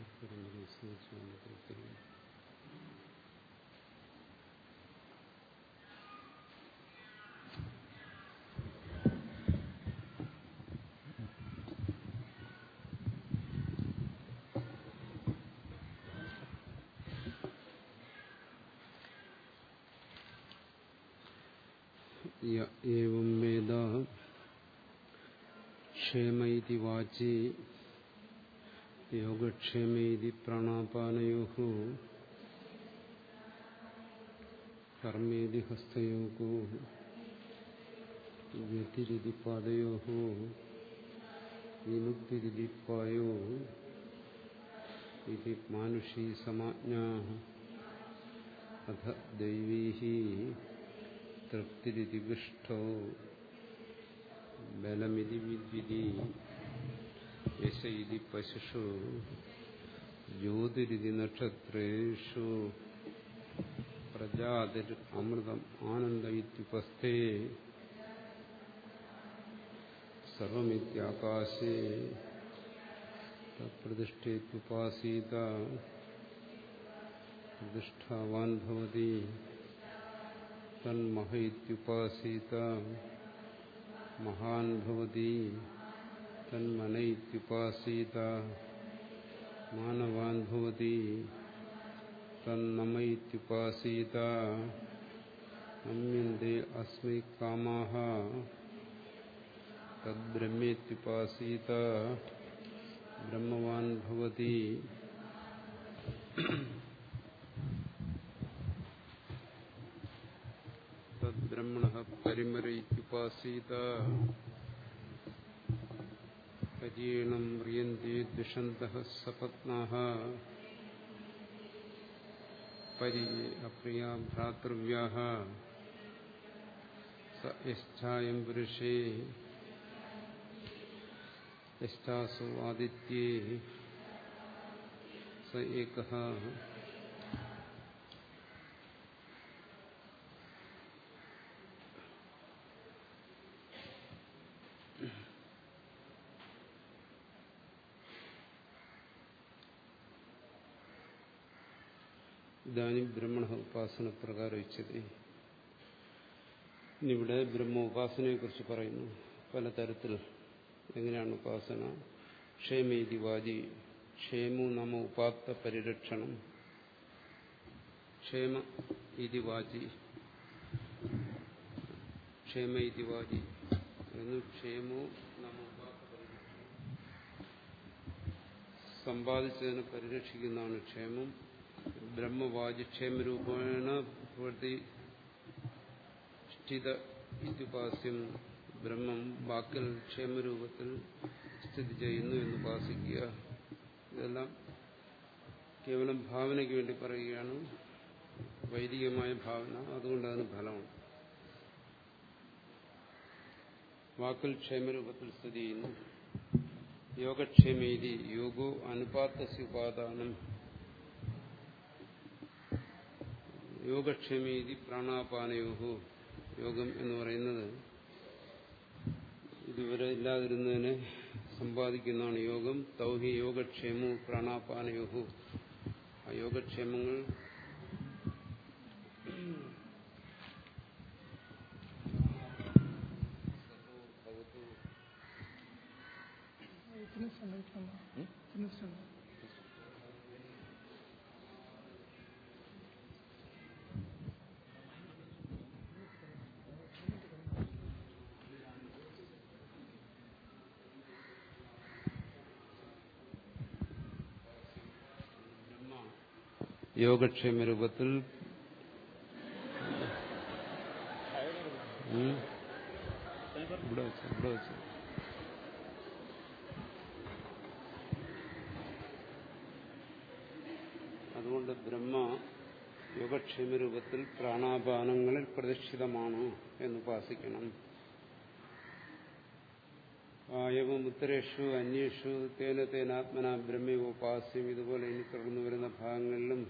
करेंगे एवं वेद क्षेम इति वाची योगक्षेमेति प्राणापानयोः कर्मेति हस्तयोः गतिरिति पादयोः विमुक्तिरिति पायो इति मानुषी समाज्ञाः अथ दैवीः तृप्तिरिति विष्ठौ बलमिति विद्विति യശ ഇതി പശുഷു ജ്യോതിരിതി നക്ഷത്രേഷു പ്രജാതിർ അമൃതം ആനന്ദ ഇത്യുപസ്ഥേ സർവമിത്യാകാശേ പ്രതിഷ്ഠേത്യുപാസീത പ്രതിഷ്ഠാവാൻ ഭവതി തന്മഹ ഇത്യുപാസീത മഹാൻ ഭവതി തന്മന ഇത്യുപാസീത മാനവാൻ ഭവതി തന്നമ ഇത്യുപാസീത അസ്മൈ കാമാ തദ്ബ്രഹ്മേത്യുപാസീത ബ്രഹ്മവാൻ ഭവതി തദ്ബ്രഹ്മണ പരിമരയിത്യുപാസീത പരീണം മ്രിയന്തി ദുഷന്ത സപത്നാ പരി അപ്രിയ ഭ്രാതൃവ്യാ സ യശ്ചായം പുരുഷേ യശ്ചാസു ആദിത്യേ സ ഏക ഇതാനും ബ്രഹ്മണ ഉപാസന പ്രകാരം ഇച്ഛതി ഇന്നിവിടെ ബ്രഹ്മ ഉപാസനയെ കുറിച്ച് പറയുന്നു. പലതരത്തിൽ എങ്ങനെയാണ് ഉപാസന? ക്ഷേമേതി വാജി ക്ഷേമു നമ ഉപാത്ത പരിരക്ഷണം ക്ഷേമ ഇതി ക്ഷേമ ഇതി വാചി ക്ഷേമോ നമ ഉപാത്ത പരിരക്ഷണം. സമ്പാദിച്ചതിനെ പരിരക്ഷിക്കുന്നതാണ് ക്ഷേമം. ബ്രഹ്മവാജിക്ഷേമരൂപേണ പ്രതിഷ്ഠിത ഇത്യുപാസ്യം ബ്രഹ്മം വാക്കിൽ ക്ഷേമരൂപത്തിൽ സ്ഥിതി ചെയ്യുന്നു എന്ന് ഉപാസിക്കുക. ഇതെല്ലാം കേവലം ഭാവനയ്ക്ക് വേണ്ടി പറയുകയാണ്. വൈദികമായ ഭാവന അതുകൊണ്ട് അതിന് ഫലമാണ്. വാക്കിൽ ക്ഷേമരൂപത്തിൽ സ്ഥിതി ചെയ്യുന്നു. യോഗക്ഷേമീതി യോഗോ അനുപാത്തസ്യ യോഗക്ഷേമേതി പ്രാണാപാനയോഹു. യോഗം എന്ന് പറയുന്നത് ഇതുവരെ ഇല്ലാതിരുന്നതിനെ സമ്പാദിക്കുന്നതാണ് യോഗം. തൗഹി യോഗക്ഷേമോ പ്രാണാപാനയോഹു. ആ യോഗക്ഷേമങ്ങൾ യോഗക്ഷേമ രൂപത്തിൽ ഇവിടെ വെച്ച് ഇവിടെ വെച്ച്. അതുകൊണ്ട് ബ്രഹ്മ യോഗക്ഷേമ രൂപത്തിൽ പ്രാണാപാനങ്ങളിൽ പ്രതിഷ്ഠിതമാണ് എന്ന് ഉപാസിക്കണം. ആയവും ഉത്തരേഷു അന്വേഷു തേന തേനാത്മന ബ്രഹ്മോപാസ്യം ഇതുപോലെ ഇനി തുടർന്നു വരുന്ന ഭാഗങ്ങളിലും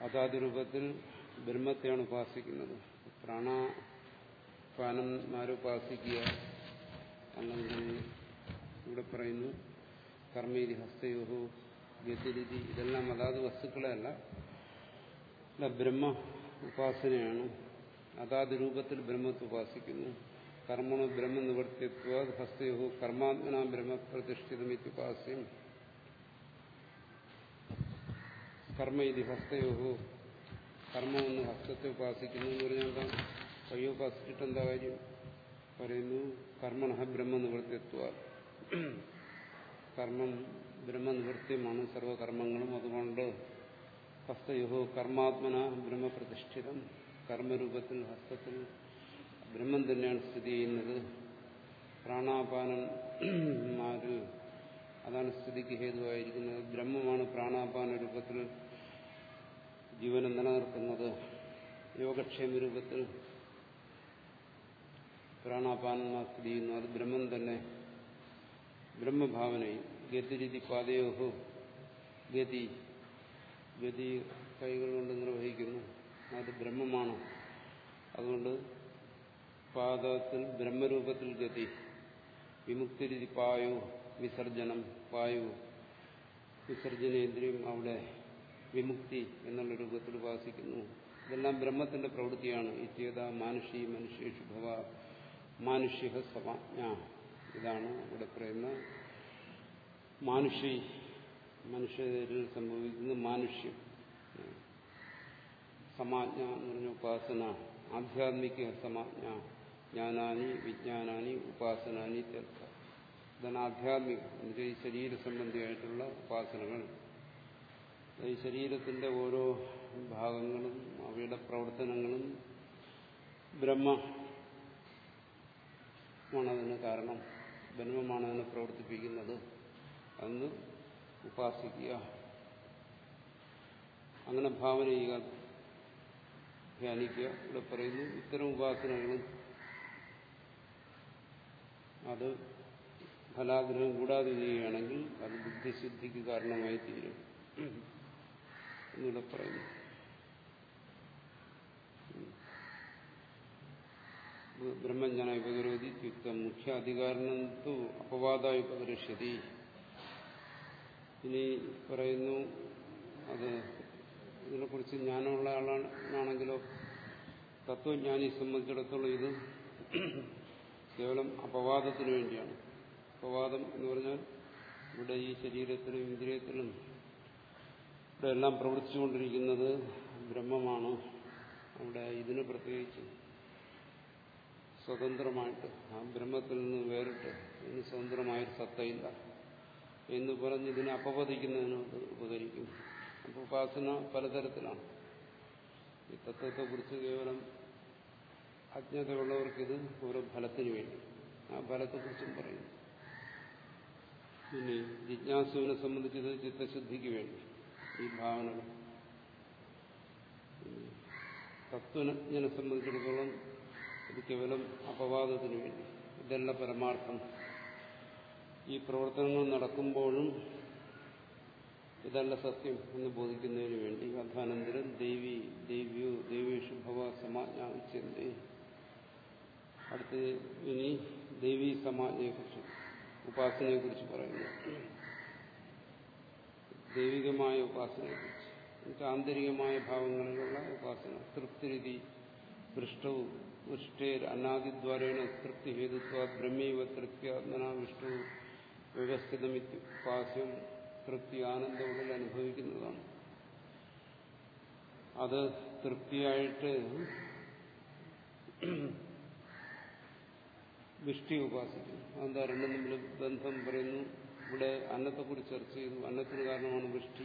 അതാത് രൂപത്തിൽ ബ്രഹ്മത്തെയാണ് ഉപാസിക്കുന്നത്. പ്രാണാപാനന്മാരുപാസിക്കുക അല്ലെങ്കിൽ ഇവിടെ പറയുന്നു കർമ്മീതി ഹസ്തയോഹു ഗതിരിതി ഇതെല്ലാം അതാത് വസ്തുക്കളെയല്ല. ബ്രഹ്മ ഉപാസനയാണ്. അതാത് രൂപത്തിൽ ബ്രഹ്മത്തെ ഉപാസിക്കുന്നു. കർമ്മണ ബ്രഹ്മ നിവർത്തിത്വ ഹസ്തയോഹു കർമാത്മന ബ്രഹ്മ പ്രതിഷ്ഠിതമിത്യുപാസ്യം കർമ്മ ഇത് കർമ്മം ഒന്ന് ഹസ്തത്തെ ഉപാസിക്കുന്നു എന്ന് പറഞ്ഞാൽ എന്താ? കയ്യോ ഉപാസിച്ചിട്ട് എന്താ കാര്യം? പറയുന്നു കർമ്മണ ബ്രഹ്മ നിവർത്തിത്വ കർമ്മം ബ്രഹ്മനിവൃത്തിയുമാണ് സർവകർമ്മങ്ങളും. അതുകൊണ്ട് ഹസ്തയുഹോ കർമാത്മന ബ്രഹ്മപ്രതിഷ്ഠിതം. കർമ്മരൂപത്തിൽ ഹസ്തത്തിൽ ബ്രഹ്മം തന്നെയാണ് സ്ഥിതി ചെയ്യുന്നത്. പ്രാണാപാനന്മാരിൽ അതാണ് സ്ഥിതിക്ക് ഹേതുവായിരിക്കുന്നത്. ബ്രഹ്മമാണ് പ്രാണാപാന രൂപത്തിൽ ജീവനെ നിലനിർത്തുന്നത് യോഗക്ഷേമ രൂപത്തിൽ. പ്രാണാപാനന്മാർ സ്ഥിതി ചെയ്യുന്നു അത് ബ്രഹ്മം തന്നെ. ബ്രഹ്മഭാവനയും ഗതിരീതി പാതയോഹു. ഗതി. ഗതി കൈകൾ കൊണ്ട് നിർവഹിക്കുന്നു. അത് ബ്രഹ്മമാണ്. അതുകൊണ്ട് പാദത്തിൽ ബ്രഹ്മരൂപത്തിൽ ഗതി. വിമുക്തിരീതി പായു വിസർജനം പായു. വിസർജനേന്ദ്രിയം അവിടെ വിമുക്തി എന്നുള്ള രൂപത്തിൽ ഉപാസിക്കുന്നു. ഇതെല്ലാം ബ്രഹ്മത്തിന്റെ പ്രവൃത്തിയാണ്. ഇത്യത മാനുഷി മനുഷ്യേഷു ഭവ മാനുഷ്യ സമാജ്ഞ ഇതാണ് ഇവിടെ പറയുന്ന മാനുഷി മനുഷ്യരിൽ സംഭവിക്കുന്ന മാനുഷ്യം. സമാജ്ഞ എന്ന് പറഞ്ഞ ഉപാസന. ആധ്യാത്മിക സമാജ്ഞ. ജ്ഞാനാനി വിജ്ഞാനാനി ഉപാസനാനി തീർത്ഥ. ഇതാണ് ആധ്യാത്മിക. എന്നുവെച്ചാൽ ഈ ശരീര സംബന്ധിയായിട്ടുള്ള ഉപാസനകൾ. ഈ ശരീരത്തിന്റെ ഓരോ ഭാഗങ്ങളും അവയുടെ പ്രവർത്തനങ്ങളും ബ്രഹ്മമാണതിന് കാരണം ബ്രഹ്മമാണ് അതിനെ പ്രവർത്തിപ്പിക്കുന്നത്. അന്ന് ഉപാസിക്കുക. അങ്ങനെ ഭാവന ചെയ്യുക ധ്യാനിക്കുക. ഇവിടെ പറയുന്നു ഇത്തരം ഉപാസനകളും അത് ഫലാഗ്രഹം കൂടാതെ ചെയ്യുകയാണെങ്കിൽ അത് ബുദ്ധിശുദ്ധിക്ക് കാരണമായി തീരും. എന്നിവിടെ പറയുന്നു. ബ്രഹ്മജ്ഞാന ഉപകരോധി യുക്തം മുഖ്യ അപവാദായി ഉപകരിഷ്യതി ഇനി പറയുന്നു അത് ഇതിനെക്കുറിച്ച് ജ്ഞാനമുള്ള ആളാണെങ്കിലോ തത്വജ്ഞാനിയെ സംബന്ധിച്ചിടത്തോളം ഇത് കേവലം അപവാദത്തിന് വേണ്ടിയാണ്. അപവാദം എന്ന് പറഞ്ഞാൽ ഇവിടെ ഈ ശരീരത്തിലും ഇന്ദ്രിയത്തിലും ഇവിടെ എല്ലാം പ്രവർത്തിച്ചുകൊണ്ടിരിക്കുന്നത് ബ്രഹ്മമാണ്. അവിടെ ഇതിന് പ്രത്യേകിച്ച് സ്വതന്ത്രമായിട്ട് ആ ബ്രഹ്മത്തിൽ നിന്ന് വേറിട്ട് ഇതിന് സ്വതന്ത്രമായൊരു സത്തയില്ല എന്ന് പറഞ്ഞ് ഇതിനെ അപവദിക്കുന്നതിന് ഉപകരിക്കും. അപ്പോൾ ഉപാസന പലതരത്തിലാണ്. ഈ തത്വത്തെക്കുറിച്ച് കേവലം അജ്ഞതയുള്ളവർക്കിത് ഓരോ ഫലത്തിന് വേണ്ടി ആ ഫലത്തെക്കുറിച്ചും പറയുന്നു. പിന്നെ ജിജ്ഞാസുവിനെ സംബന്ധിച്ചത് ചിത്തശുദ്ധിക്ക് വേണ്ടി. ഈ ഭാവനകൾ തത്വജ്ഞനെ സംബന്ധിച്ചിടത്തോളം ഇത് കേവലം അപവാദത്തിന് വേണ്ടി. ഇതല്ല പരമാർത്ഥം. ഈ പ്രവർത്തനങ്ങൾ നടക്കുമ്പോഴും ഇതല്ല സത്യം എന്ന് ബോധിക്കുന്നതിന് വേണ്ടി അധാനന്തരം ദേവി ദേവ്യോ ദേവീഷു ഭവ സമാജ്ഞാവിച്ചെന്തേ അടുത്ത് ഇനി ദേവി സമാജ്ഞയെക്കുറിച്ച് ഉപാസനയെക്കുറിച്ച് പറയുന്നു. ദൈവികമായ ഉപാസനയെക്കുറിച്ച് എന്നിട്ട് ആന്തരികമായ ഭാവങ്ങളിലുള്ള ഉപാസന തൃപ്തിരീതി പൃഷ്ടവും വൃഷ്ടേർ അനാദിദ്വാരേണ തൃപ്തി ഹേതുത്വ ബ്രഹ്മീവ തൃപ്തിയാത്മന വിഷ്ണു വ്യവസ്ഥിതമിത്യുപാസ്യം തൃപ്തി ആനന്ദമുടൽ അനുഭവിക്കുന്നതാണ്. അത് തൃപ്തിയായിട്ട് വിഷ്ടി ഉപാസിക്കുന്നു അതെന്താ രണ്ടും തമ്മിൽ ബന്ധം പറയുന്നു. ഇവിടെ അന്നത്തെക്കുറിച്ച് ചർച്ച ചെയ്തു അന്നത്തിന് കാരണമാണ് വൃഷ്ടി.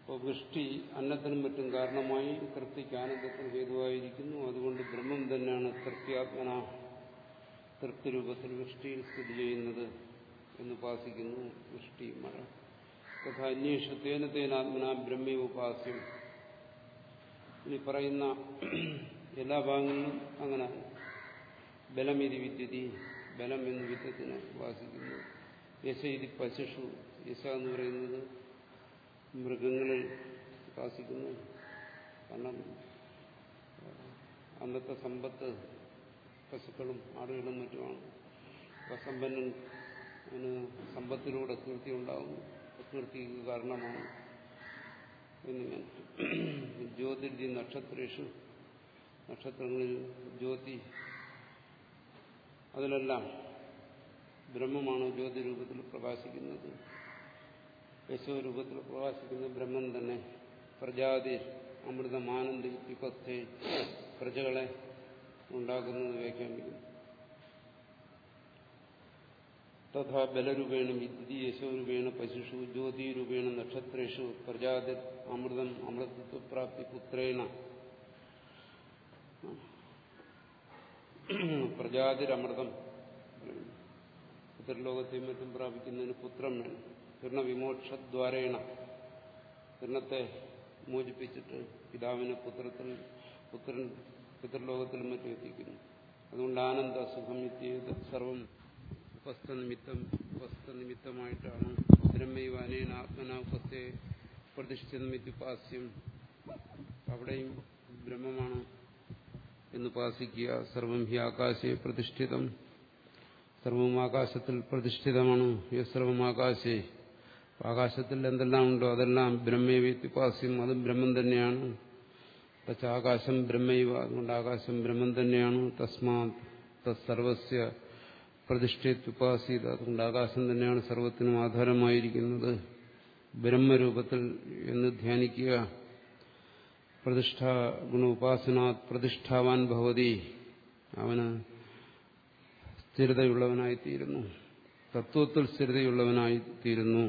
അപ്പോൾ വൃഷ്ടി അന്നത്തിനും മറ്റും കാരണമായി തൃപ്തിക്ക് ആനന്ദത്തിന് ഹേതുവായിരിക്കുന്നു. അതുകൊണ്ട് ബ്രഹ്മം തന്നെയാണ് തൃപ്തിയാത്മന തൃപ്തി രൂപത്തിൽ വൃഷ്ടിയിൽ സ്ഥിതി ചെയ്യുന്നത് എന്ന് ഉപാസിക്കുന്നു വൃഷ്ടി മഴ. തഥാ അന്വേഷ തേന തേനാത്മന ബ്രഹ്മി ഉപാസ്യം. ഇനി പറയുന്ന എല്ലാ ഭാഗങ്ങളിലും അങ്ങനെ ബലമിതി വിദ്യുതി ബലം എന്ന് വിദ്യത്തിനെ ഉപാസിക്കുന്നു. യശ ഇതി പശുഷു യശ എന്ന് പറയുന്നത് മൃഗങ്ങളിൽ ഉപാസിക്കുന്നു കാരണം അന്നത്തെ സമ്പത്ത് പശുക്കളും ആടുകളും മറ്റുമാണ്. സമ്പന്നൻ സമ്പത്തിലൂടെ കീർത്തി ഉണ്ടാകുന്നു കീർത്തിക്ക് കാരണമാണ്. എന്നിങ്ങനെ ജ്യോതിർജി നക്ഷത്രേഷു നക്ഷത്രങ്ങളിൽ ജ്യോതി അതിലെല്ലാം ബ്രഹ്മമാണ് ജ്യോതി രൂപത്തിൽ പ്രകാശിക്കുന്നത് യശോരൂപത്തിൽ പ്രകാശിക്കുന്ന ബ്രഹ്മം തന്നെ പ്രജാതി അമൃതമാനന്ദ വിപത്തെ പ്രജകളെ ഉണ്ടാക്കുന്നത് വ്യാഖ്യാനിക്കുന്നു. തഥാ ബലരൂപേണ വിദ്യുതി യശോരൂപേണ പശുഷു ജ്യോതിരൂപേണ നക്ഷത്രേഷു പ്രജാതി അമൃതം അമൃതത്വപ്രാപ്തി പുത്രേണ. പ്രജാതിരമൃതം പിതൃലോകത്തെയും മറ്റും പ്രാപിക്കുന്നതിന് പുത്രം വേണം കിരണവിമോക്ഷദ്വാരേണ കിരണത്തെ മോചിപ്പിച്ചിട്ട് പിതാവിനെ പുത്രത്തിൽ പുത്രൻ പിതൃലോകത്തിലും മറ്റും എത്തിക്കുന്നു. അതുകൊണ്ട് ആനന്ദ സുഖം ഇത്യേത് സർവം ഉപസ്ഥനിമിത്തം ഉപസ്ഥനിമിത്തമായിട്ടാണ് ബ്രഹ്മൈവ അനേന ആത്മന ഉപസ്ഥയെ പ്രതിഷ്ഠിതമിത്യുപാസ്യം. അവിടെയും ബ്രഹ്മമാണ് എന്ന് ഉപാസിക്കുക. സർവം ഹി ആകാശെ പ്രതിഷ്ഠിതം. സർവം ആകാശത്തിൽ പ്രതിഷ്ഠിതമാണ്. ഈ സർവം ആകാശേ ആകാശത്തിൽ എന്തെല്ലാം ഉണ്ടോ അതെല്ലാം ബ്രഹ്മേവ്യുപാസ്യം അതും ബ്രഹ്മം തന്നെയാണ്. ആകാശം ബ്രഹ്മൈവ അതുകൊണ്ട് ആകാശം ബ്രഹ്മം തന്നെയാണ്. തസ്മാ തസ്സർവസ്യ പ്രതിഷ്ഠിത്യുപാസീത അതുകൊണ്ട് ആകാശം തന്നെയാണ് സർവത്തിനും ആധാരമായിരിക്കുന്നത്. ബ്രഹ്മരൂപത്തിൽ എന്ന് ധ്യാനിക്കുക. പ്രതിഷ്ഠ ഗുണോപാസനാത് പ്രതിഷ്ഠാവാൻ ഭവതി. അവന് സ്ഥിരതയുള്ളവനായിത്തീരുന്നു. തത്വത്തിൽ സ്ഥിരതയുള്ളവനായിത്തീരുന്നു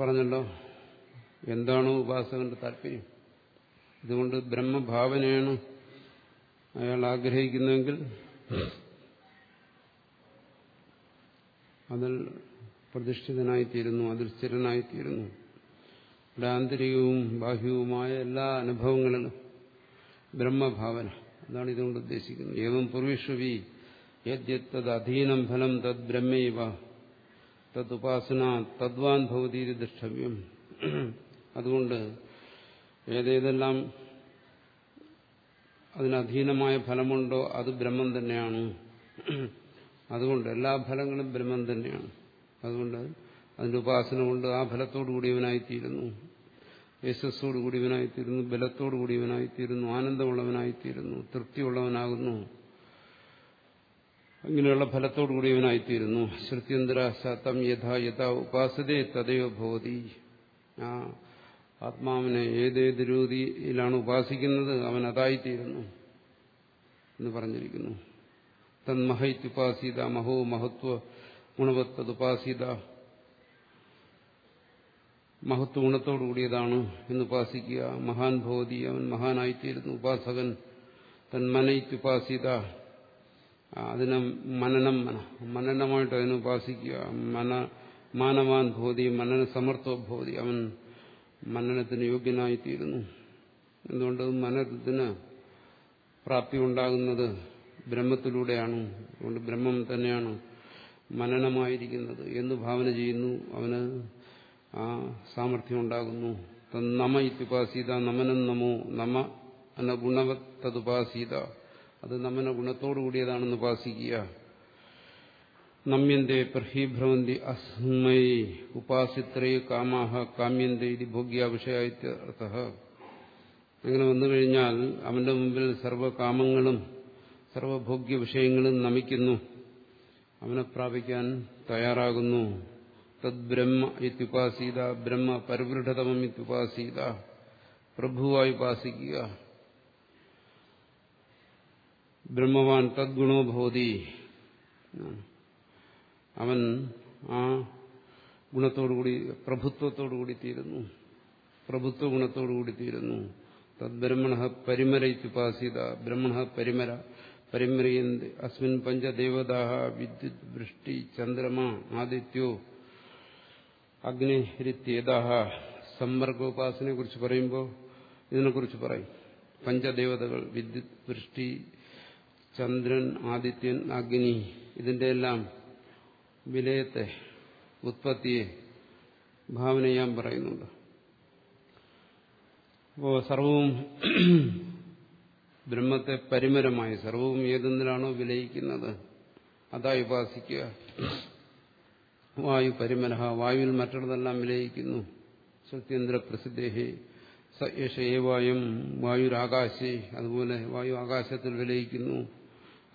പറഞ്ഞല്ലോ എന്താണോ ഉപാസകന്റെ താല്പര്യം? ഇതുകൊണ്ട് ബ്രഹ്മഭാവനയാണ് അയാൾ ആഗ്രഹിക്കുന്നെങ്കിൽ അതിൽ പ്രതിഷ്ഠിതനായിത്തീരുന്നു അതിൽ സ്ഥിരനായിത്തീരുന്നു. ഇവിടെ ആന്തരികവും ബാഹ്യവുമായ എല്ലാ അനുഭവങ്ങളിലും ബ്രഹ്മഭാവന. അതാണ് ഇതുകൊണ്ട് ഉദ്ദേശിക്കുന്നത്. ഏവം പൂർവിഷ്വവി യദ്യത് അധീനം ഫലം തദ് ബ്രഹ്മൈവ തദ്ുപാസന തദ്വാൻ ഭവതീതി ദൃഷ്ടവ്യം അതുകൊണ്ട് ഏതേതെല്ലാം അതിനധീനമായ ഫലമുണ്ടോ അത് ബ്രഹ്മം തന്നെയാണ്. അതുകൊണ്ട് എല്ലാ ഫലങ്ങളും ബ്രഹ്മം തന്നെയാണ്. അതുകൊണ്ട് അതിന്റെ ഉപാസന കൊണ്ട് ആ ഫലത്തോടു കൂടിയവനായിത്തീരുന്നു യശസ്സോടു കൂടിയവനായിത്തീരുന്നു ബലത്തോടു കൂടിയവനായിത്തീരുന്നു ആനന്ദമുള്ളവനായിത്തീരുന്നു തൃപ്തിയുള്ളവനാകുന്നു. അങ്ങനെയുള്ള ഫലത്തോടു കൂടിയവനായിത്തീരുന്നു ശ്രുത്യന്തര യഥാ യഥാ ഉപാസതേ തദയോ ഭവതി. ആ ആത്മാവിനെ ഏതേത് രീതിയിലാണ് ഉപാസിക്കുന്നത് അവൻ അതായിത്തീരുന്നു എന്ന് പറഞ്ഞിരിക്കുന്നു. തന്മഹൈത്യുപാസീത മഹോ മഹത്വ ഗുണവത്തതുപാസീത. മഹത്വ ഗുണത്തോടു കൂടിയതാണ് എന്ന് ഉപാസിക്കുക. മഹാൻ ഭവതി അവൻ മഹാനായിത്തീരുന്നു ഉപാസകൻ തൻ മനയിത്തുപാസിത അതിനെ മനനം മനനമായിട്ട് അതിനെ ഉപാസിക്കുക. മന മാനവാൻ ഭവതി മനന സമർത്ഥോ ഭവതി അവൻ മനനത്തിന് യോഗ്യനായിത്തീരുന്നു എന്തുകൊണ്ട്? മനത്തിന് പ്രാപ്തി ഉണ്ടാകുന്നത് ബ്രഹ്മത്തിലൂടെയാണ്. അതുകൊണ്ട് ബ്രഹ്മം തന്നെയാണ് മനനമായിരിക്കുന്നത്. എന്ന് ഭാവന ചെയ്യുന്നു. അവന് ആ സാമർഥ്യം ഉണ്ടാകുന്നു നമ ഇത്യുപാസീത നമനം നമോ നമ ഗുണവത്തതുപാസീത അത് നമന ഗുണത്തോടു കൂടിയതാണെന്ന് ഉപാസിക്കുക. നമ്യന്തേ പ്രഹീഭ്രവന്തി അസ്മൈ ഉപാസിത്രേ കാമാഹ കാമ്യന്തേ ഇത് ഭോഗ്യാവിഷയാർത്ഥ അങ്ങനെ വന്നു കഴിഞ്ഞാൽ അവന്റെ മുമ്പിൽ സർവകാമങ്ങളും സർവഭോഗ്യ വിഷയങ്ങളും നമിക്കുന്നു. അവനെ പ്രാപിക്കാൻ തയ്യാറാകുന്നു. തദ് ബ്രഹ്മ ഇത്യുപാസീത ബ്രഹ്മ പരിവൃഢതമം ഇത്യുപാസീത. പ്രഭുവായി ഉപാസിക്കുക. ബ്രഹ്മവാൻ തദ്ഗുണോ ഭവതി. അവൻ ആ ഗുണത്തോടുകൂടി പ്രഭുത്വത്തോടുകൂടി തീരുന്നു. പ്രഭുത്വ ഗുണത്തോടുകൂടി തീരുന്നു. തദ്ബ്രഹ്മണ പരിമര ഇത്യുപാസീത. ബ്രഹ്മണ പരിമര. പരിമരയന്തി അസ്മിൻ പഞ്ചദേവതാ വിദ്യുത് വൃഷ്ടി ചന്ദ്രമ ആദിത്യോ അഗ്നിരിത്യേതാഹ സമ്പർക്കോപാസനയെ കുറിച്ച് പറയുമ്പോൾ ഇതിനെക്കുറിച്ച് പറയും. പഞ്ചദേവതകൾ വിദ്യുത് വൃഷ്ടി ചന്ദ്രൻ ആദിത്യൻ അഗ്നി ഇതിന്റെ എല്ലാം വിലയത്തെ ഉത്പത്തിയെ ഭാവന ചെയ്യാൻ പറയുന്നുണ്ട്. അപ്പോൾ സർവവും ബ്രഹ്മത്തെ പരിമരമായി സർവവും ഏതെന്നിലാണോ വിലയിക്കുന്നത് അതായി ഉപാസിക്കുക. വായു പരിമലഹ വായുവിൽ മറ്റുള്ളതെല്ലാം വിലയിക്കുന്നു. സത്യേന്ദ്ര പ്രസിദ്ധേഹി സയേഷ ഏവായും വായുരാകാശേ അതുപോലെ വായു ആകാശത്തിൽ വിലയിക്കുന്നു.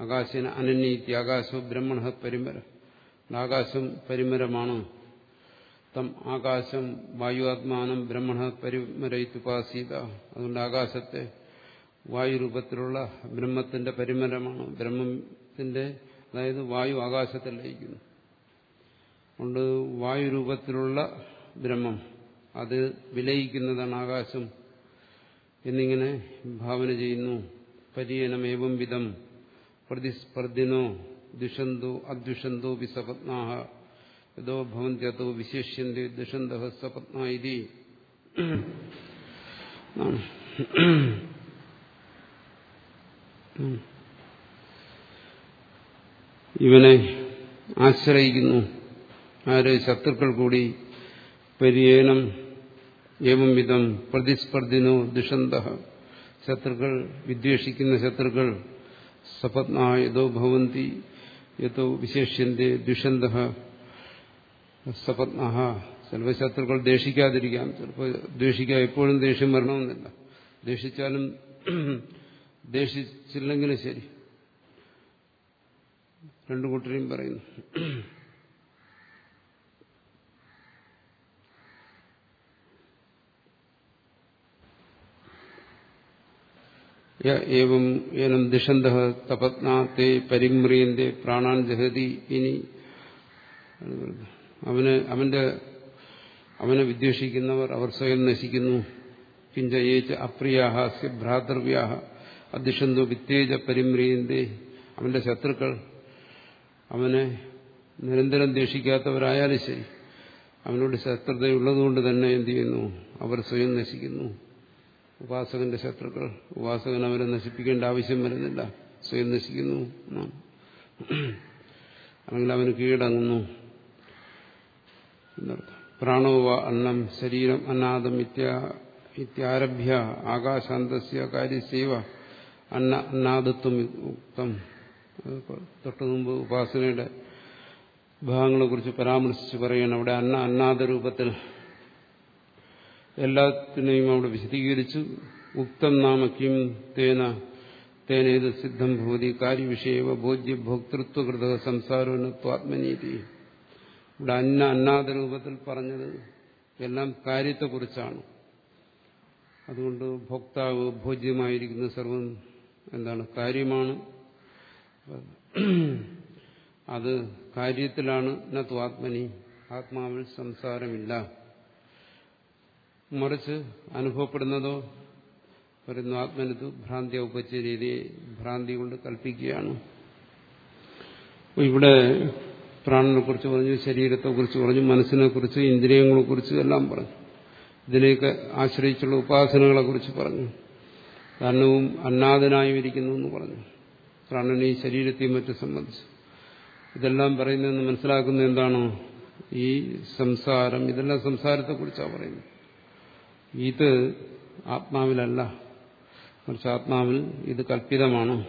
ആകാശന അനന്യീത്തി ആകാശോ ബ്രഹ്മണ പരിമര ആകാശം പരിമരമാണ് തം ആകാശം വായുവാത്മാനം ബ്രഹ്മണ പരിമരയിത്തുപാസീത അതുകൊണ്ട് ആകാശത്തെ വായുരൂപത്തിലുള്ള ബ്രഹ്മത്തിന്റെ പരിമരമാണ് ബ്രഹ്മത്തിന്റെ അതായത് വായു ആകാശത്തിൽ ലയിക്കുന്നു. അതുകൊണ്ട് വായുരൂപത്തിലുള്ള ബ്രഹ്മം. അത് വിലയിക്കുന്നതാണ് ആകാശം എന്നിങ്ങനെ ഭാവന ചെയ്യുന്നു. പര്യനമേവം വിധം പ്രതിസ്പർദ്ധിനോ ദുഷന്തോ അദ്വിഷന്തോ വിസപത്നാഹ. യഥോ ഭവന്ത്യതോ വിശേഷ്യന്തി ദുഷന്ത സപത്ന ഇതി. ഇവനെ ആശ്രയിക്കുന്നു. ആര് ശത്രുക്കൾ കൂടി പരിയേനം ഏവം വിധം പ്രതിസ്പർദ്ധിനോ ദുഷന്ത. ശത്രുക്കൾ വിദ്വേഷിക്കുന്ന ശത്രുക്കൾ സപത്ന യഥോ ഭവന്തി യഥോ വിശേഷ്യന്തി ദുഷന്ത. സപത്ന ചിലപ്പോൾ ശത്രുക്കൾ ദേഷിക്കാതിരിക്കാം ചിലപ്പോൾ ദേഷിക്കാൻ എപ്പോഴും ദേഷ്യം വരണമെന്നില്ല. ദേഷിച്ചാലും ദേഷിച്ചില്ലെങ്കിലും ശരി. രണ്ടു കൂട്ടരെയും പറയുന്നു. ഏവം ഏനം ദിഷന്ത തപത്നാത്തെ പരിമ്രിയന്റെ പ്രാണാൻ ജഹതി ഇനി അവന് അവന്റെ അവനെ വിദ്വേഷിക്കുന്നവർ അവർ സ്വയം നശിക്കുന്നു। കിഞ്ചയേച്ച് അപ്രിയാഹ ഭ്രാതൃവ്യാഹ അധിഷന്തു വിത്തേജ പരിമ്രിയന്റെ അവന്റെ ശത്രുക്കൾ അവനെ നിരന്തരം ദേഷിക്കാത്തവരായാലും ശരി അവനോട് ശത്രുതയുള്ളതുകൊണ്ട് തന്നെ എന്തു ചെയ്യുന്നു? അവർ സ്വയം നശിക്കുന്നു। ഉപാസകന്റെ ശത്രുക്കൾ ഉപാസകൻ അവരെ നശിപ്പിക്കേണ്ട ആവശ്യം വരുന്നില്ല. സ്വയം നശിക്കുന്നു അല്ലെങ്കിൽ അവന് കീഴടങ്ങുന്നു. എന്നർത്ഥം പ്രാണോവ അന്നം ശരീരം അന്നാദം ഇത്യാരഭ്യ ആകാശാന്തസ്യ കാര്യസേവ അന്ന അന്നാദത്വം ഉക്തം. തൊട്ടു മുമ്പ് ഉപാസനയുടെ ഭാഗങ്ങളെ കുറിച്ച് പരാമർശിച്ച് പറയണം. അവിടെ അന്ന അന്നാദ രൂപത്തിൽ എല്ലാത്തിനെയും അവിടെ വിശദീകരിച്ചു. ഉക്തം നാമ തേന തേനേത് സിദ്ധം ഭൂതി കാര്യവിഷയവ ബോധ്യ ഭോക്തൃത്വകൃത സംസാരോത്വാത്മനീതി ഇവിടെ അന്ന അന്നാദ രൂപത്തിൽ പറഞ്ഞത് എല്ലാം കാര്യത്തെക്കുറിച്ചാണ്. അതുകൊണ്ട് ഭോക്താവ് ഭോജ്യമായിരിക്കുന്ന സർവം എന്താണ് കാര്യമാണ്. അത് കാര്യത്തിലാണ് നത്വാത്മനി ആത്മാവിൽ സംസാരമില്ല. മറിച്ച് അനുഭവപ്പെടുന്നതോ പറയുന്നു ആത്മനത് ഭ്രാന്തി ഉപചര്യതയെ ഭ്രാന്തി കൊണ്ട് കൽപ്പിക്കുകയാണ്. ഇവിടെ പ്രാണനെ കുറിച്ച് പറഞ്ഞു ശരീരത്തെ കുറിച്ച് പറഞ്ഞു മനസ്സിനെ കുറിച്ച് ഇന്ദ്രിയങ്ങളെ കുറിച്ച് എല്ലാം പറഞ്ഞു. ഇതിനെയൊക്കെ ആശ്രയിച്ചുള്ള ഉപാസനകളെ കുറിച്ച് പറഞ്ഞു. കാരണവും അന്നാഥനായും ഇരിക്കുന്നു എന്ന് പറഞ്ഞു. പ്രാണനെ ഈ ശരീരത്തെയും മറ്റും സംബന്ധിച്ച്. ഇതെല്ലാം പറയുന്നതെന്ന് മനസ്സിലാക്കുന്ന എന്താണോ ഈ സംസാരം. ഇതെല്ലാം സംസാരത്തെക്കുറിച്ചാണ് പറയുന്നത്. ഇത് ആത്മാവിലല്ല. മറിച്ച് ആത്മാവിൽ ഇത് കല്പിതമാണ്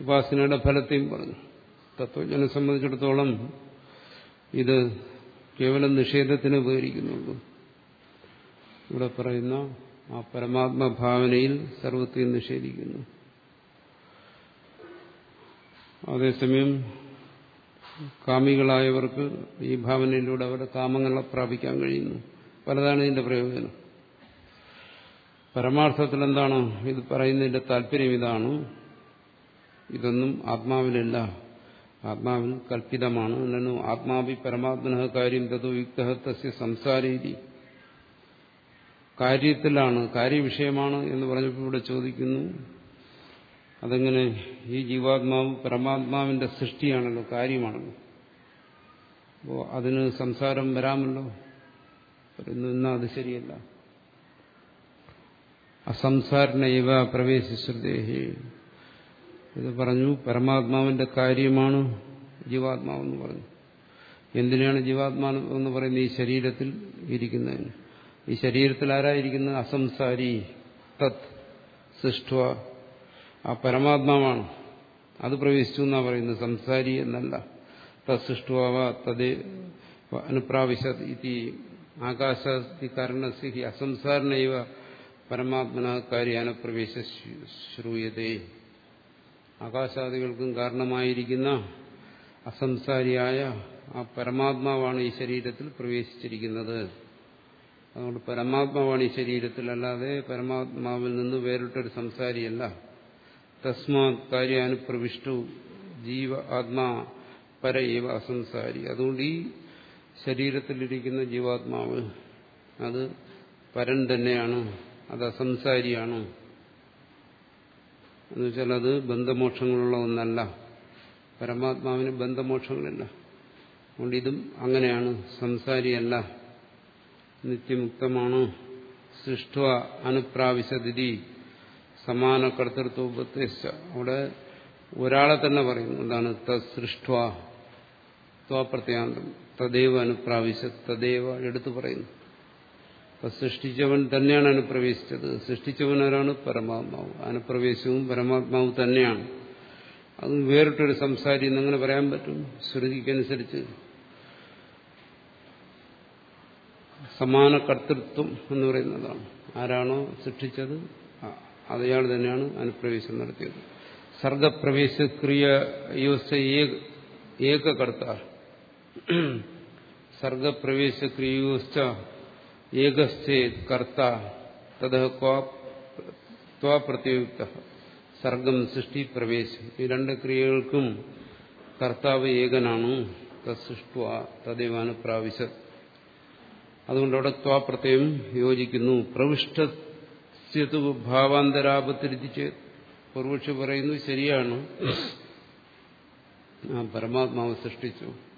ഉപാസനയുടെ ഫലത്തെയും പറഞ്ഞു. തത്വജ്ഞനെ സംബന്ധിച്ചിടത്തോളം ഇത് കേവലം നിഷേധത്തിന് ഉപകരിക്കുന്നുള്ളൂ. ഇവിടെ പറയുന്ന ആ പരമാത്മഭാവനയിൽ സർവത്തെയും നിഷേധിക്കുന്നു. അതേസമയം കാമികളായവർക്ക് ഈ ഭാവനയിലൂടെ അവരുടെ കാമങ്ങളെ പ്രാപിക്കാൻ കഴിയുന്നു. പലതാണ് ഇതിന്റെ പ്രയോജനം. പരമാർത്ഥത്തിൽ എന്താണ് ഇത് പറയുന്നതിന്റെ താല്പര്യം ഇതാണ്. ഇതൊന്നും ആത്മാവിനല്ല ആത്മാവിൽ കൽപ്പിതമാണ്. എന്നോ ആത്മാവി പരമാത്മന കാര്യം തതോ യുക്ത തസ്യ സംസാരീതി. കാര്യത്തിലാണ് കാര്യവിഷയമാണ് എന്ന് പറഞ്ഞപ്പോൾ ഇവിടെ ചോദിക്കുന്നു. അതെങ്ങനെ? ഈ ജീവാത്മാവ് പരമാത്മാവിന്റെ സൃഷ്ടിയാണല്ലോ കാര്യമാണല്ലോ. അപ്പോൾ അതിന് സംസാരം വരാമല്ലോ. പറയുന്നു അത് ശരിയല്ല. അസംസാരണ ഇവ പ്രവേശിശ്രുതേഹി ഇത് പറഞ്ഞു പരമാത്മാവിന്റെ കാര്യമാണ് ജീവാത്മാവെന്ന് പറഞ്ഞു. എന്തിനാണ് ജീവാത്മാവ് എന്ന് പറയുന്നത്? ഈ ശരീരത്തിൽ ഇരിക്കുന്നതിന്. ഈ ശരീരത്തിൽ ആരായിരിക്കുന്നത് അസംസാരി തത് സൃഷ്ട ആ പരമാത്മാവാണ്. അത് പ്രവേശിച്ചു എന്നാ പറയുന്നത്? സംസാരി എന്നല്ല. തസ്സൃഷ്ടുവാവ തദേ അനുപ്രാവശ്യ ഇതി ആകാശാസ്തി കാരണസി അസംസാരണൈവ പരമാത്മന കാര്യാനുപ്രവേശ ശ്രൂയതേ. ആകാശാദികൾക്കും കാരണമായിരിക്കുന്ന അസംസാരിയായ ആ പരമാത്മാവാണ് ഈ ശരീരത്തിൽ പ്രവേശിച്ചിരിക്കുന്നത്. അതുകൊണ്ട് പരമാത്മാവാണ് ഈ ശരീരത്തിൽ അല്ലാതെ പരമാത്മാവിൽ നിന്ന് വേറിട്ടൊരു സംസാരിയല്ല. തസ്മാത് കാര്യാനുപ്രവിഷ്ടു ജീവ ആത്മാ പര ഇവ അസംസാരി. അതുകൊണ്ട് ഈ ശരീരത്തിലിരിക്കുന്ന ജീവാത്മാവ് അത് പരൻ തന്നെയാണ് അത് അസംസാരിയാണ്. എന്നുവെച്ചാൽ അത് ബന്ധമോക്ഷങ്ങളുള്ള ഒന്നല്ല. പരമാത്മാവിന് ബന്ധമോക്ഷങ്ങളില്ല. അതുകൊണ്ട് ഇതും അങ്ങനെയാണ്. സംസാരിയല്ല. നിത്യമുക്തമാണ്. സൃഷ്ട അനുപ്രാവശ്യതിഥി സമാന കർത്തൃത്വ ഉപദേശിച്ച അവിടെ ഒരാളെ തന്നെ പറയുന്നു. എന്താണ്? തൃഷ്ട ത്വപ്രത്യാന്തം. തദൈവ അനുപ്രാവശ്യ തദൈവ എടുത്തു പറയുന്നു. അപ്പൊ സൃഷ്ടിച്ചവൻ തന്നെയാണ് അനുപ്രവേശിച്ചത്. സൃഷ്ടിച്ചവനാരാണ് പരമാത്മാവ്. അനുപ്രവേശവും പരമാത്മാവ് തന്നെയാണ്. അത് വേറിട്ടൊരു സംസാരി എന്നങ്ങനെ പറയാൻ പറ്റും? ശ്രുതിക്കനുസരിച്ച്. സമാന കർത്തൃത്വം എന്ന് പറയുന്നതാണ്. ആരാണോ സൃഷ്ടിച്ചത്? അതയാൾ തന്നെയാണ് അനുപ്രവേശം നടത്തിയത്. സർഗപ്രവേശക്രിയ ഏകകർത്ത. തദ്പ്രത്യുക്ത സർഗം സൃഷ്ടി പ്രവേശം. ഈ രണ്ട് ക്രിയകൾക്കും കർത്താവ് ഏകനാണ്. തൃഷ്ട തദൈവാന് പ്രാവശ്യ. അതുകൊണ്ട് അവിടെ ത്വാപ്രത്യം യോജിക്കുന്നു. പ്രവിഷ്ട ഭാവാന്തരാപത്തിരിച്ച് പൂർവക്ഷി പറയുന്നു ശരിയാണ്. ആ പരമാത്മാവ് സൃഷ്ടിച്ചു.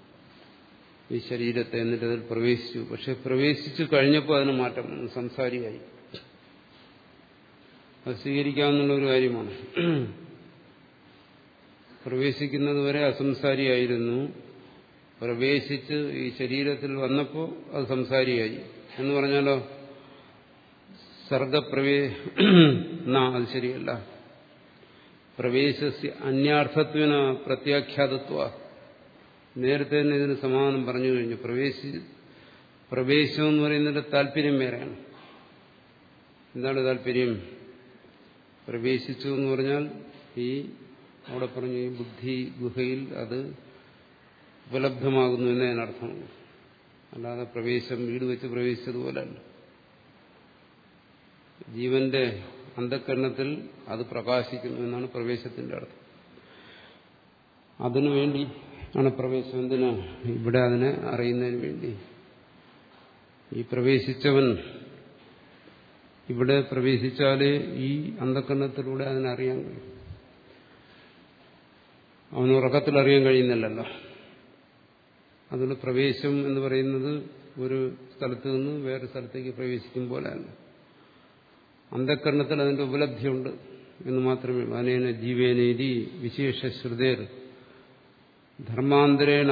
ഈ ശരീരത്തെ എന്നിട്ട് അതിൽ പ്രവേശിച്ചു. പക്ഷെ പ്രവേശിച്ചു കഴിഞ്ഞപ്പോൾ അതിന് മാറ്റം വന്നു. സംസാരിയായി. അത് സ്വീകരിക്കാവുന്ന ഒരു കാര്യമാണ്. പ്രവേശിക്കുന്നത് വരെ അസംസാരിയായിരുന്നു. പ്രവേശിച്ച് ഈ ശരീരത്തിൽ വന്നപ്പോൾ അത് സംസാരിയായി. എന്ന് പറഞ്ഞാലോ സർഗപ്രവേ എന്നാ അത് ശരിയല്ല. പ്രവേശ അന്യാർത്ഥത്വന പ്രത്യാഖ്യാതത്വ. നേരത്തെ തന്നെ ഇതിന് സമാധാനം പറഞ്ഞു കഴിഞ്ഞു. പ്രവേശി പ്രവേശം എന്ന് പറയുന്നതിന്റെ താല്പര്യം വേറെയാണ്. എന്താണ് താല്പര്യം? പ്രവേശിച്ചു എന്ന് പറഞ്ഞാൽ ഈ അവിടെ പറഞ്ഞു ഈ ബുദ്ധി ഗുഹയിൽ അത് ഉപലബ്ധമാകുന്നു എന്നതിനർത്ഥമുള്ളൂ അല്ലാതെ പ്രവേശം വീട് വെച്ച് പ്രവേശിച്ചതുപോലല്ല ജീവന്റെ അന്ധക്കരണത്തിൽ അത് പ്രകാശിക്കുന്നു എന്നാണ് പ്രവേശത്തിന്റെ അർത്ഥം. അതിനു വേണ്ടി ആണ് പ്രവേശം എന്തിന് ഇവിടെ അതിനെ അറിയുന്നതിന് വേണ്ടി? ഈ പ്രവേശിച്ചവൻ ഇവിടെ പ്രവേശിച്ചാലേ ഈ അന്ധക്കരണത്തിലൂടെ അതിനറിയാൻ കഴിയും. അവന് ഉറക്കത്തിൽ അറിയാൻ കഴിയുന്നില്ലല്ലോ. അതുകൊണ്ട് പ്രവേശം എന്ന് പറയുന്നത് ഒരു സ്ഥലത്ത് നിന്ന് വേറെ സ്ഥലത്തേക്ക് പ്രവേശിക്കും പോലെയല്ല. അന്ധക്കരണത്തിൽ അതിന്റെ ഉപലബ്ധിയുണ്ട് എന്ന് മാത്രമേ അനേന ജീവേനേരി വിശേഷ ശ്രുതേർ ധർമാന്തരേണ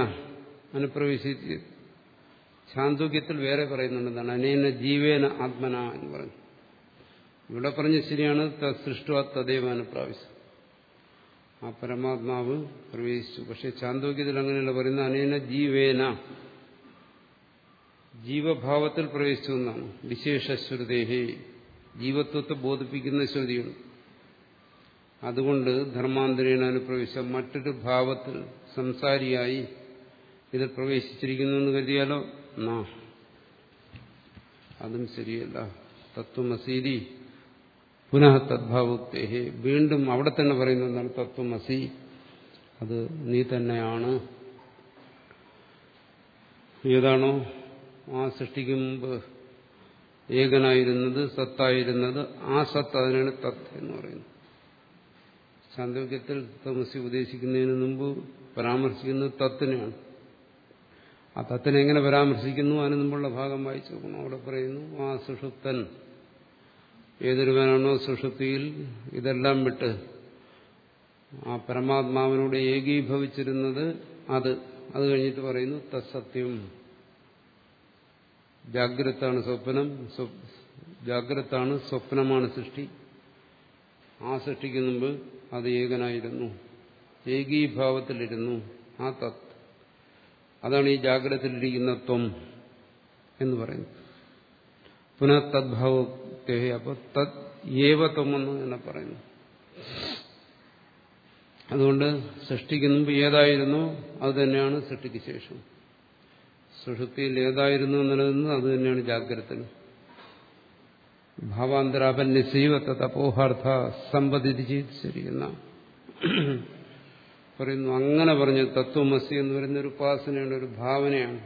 അനുപ്രവേശിച്ച് ചാന്തോക്യത്തിൽ വേറെ പറയുന്നുണ്ട് അനേന ജീവേന ആത്മന എന്ന് പറഞ്ഞു. ഇവിടെ പറഞ്ഞ ശരിയാണ് സൃഷ്ട തദൈവ അനുപ്രാവശ്യം ആ പരമാത്മാവ് പ്രവേശിച്ചു. പക്ഷെ ചാന്തോക്യത്തിൽ അങ്ങനെയല്ല പറയുന്നത്. അനേന ജീവേന. ജീവഭാവത്തിൽ പ്രവേശിച്ചു എന്നാണ്. വിശേഷ ശ്രുതേഹി ജീവത്വത്തെ ബോധിപ്പിക്കുന്ന ശ്രുതിയുണ്ട്. അതുകൊണ്ട് ധർമാന്തരേണ അനുപ്രവേശം. മറ്റൊരു ഭാവത്തിൽ സംസാരിയായി ഇതിൽ പ്രവേശിച്ചിരിക്കുന്നു എന്ന് കരുതിയാലോ? നാ. അതും ശരിയല്ല. തത്വമസീതി പുനഃ തദ്ഭാവുക്തേഹേ. വീണ്ടും അവിടെ തന്നെ പറയുന്ന എന്താണ്? തത്വമസി. അത് നീ തന്നെയാണ്. ഏതാണോ? ആ സൃഷ്ടിക്ക് മുമ്പ് ഏകനായിരുന്നത് സത്തായിരുന്നത്. ആ സത്ത് അതിനാണ് തത്ത് എന്ന് പറയുന്നത് ചാന്തോക്യത്തിൽ തമസി ഉപദേശിക്കുന്നതിന് മുമ്പ് പരാമർശിക്കുന്നത് തത്തിനെയാണ്. ആ തത്തിനെ എങ്ങനെ പരാമർശിക്കുന്നു? അതിന് മുമ്പുള്ള ഭാഗം വായിച്ചു നോക്കണം. അവിടെ പറയുന്നു ആ സുഷുപ്തൻ ഏതൊരുവനാണോ സുഷുപ്തിയിൽ ഇതെല്ലാം വിട്ട് ആ പരമാത്മാവിനോട് ഏകീഭവിച്ചിരുന്നത് അത്. അത് കഴിഞ്ഞിട്ട് പറയുന്നു തസത്യം ജാഗ്രതാണ് സ്വപ്നം. ജാഗ്രതാണ് സ്വപ്നമാണ് സൃഷ്ടി. ആ സൃഷ്ടിക്ക് മുമ്പ് അത് ഏകനായിരുന്നു. ഏകീഭാവത്തിലിരുന്നു ആ തത് അതാണ് ഈ ജാഗ്രതത്തിലിരിക്കുന്ന ത്വം എന്ന് പറയുന്നത്. പുനഃ തദ്ഭാവത്തെ തത് ഏവ ത്വമെന്ന് എന്നെ പറയുന്നു. അതുകൊണ്ട് സൃഷ്ടിക്ക് ഏതായിരുന്നു അത് തന്നെയാണ് സൃഷ്ടിക്ക് ശേഷം. സുഷുപ്തിയിൽ ഏതായിരുന്നു എന്നുള്ളതെന്ന് അത് തന്നെയാണ് ജാഗ്രത. ഭാവാന്തരാപന്യസീവ തപോഹാർത്ഥ സമ്പതി ചെയ്തിരിക്കുന്ന പറയുന്നു അങ്ങനെ പറഞ്ഞ തത്വമസി എന്ന് പറയുന്ന ഒരു ഉപാസനയാണ് ഒരു ഭാവനയാണ്.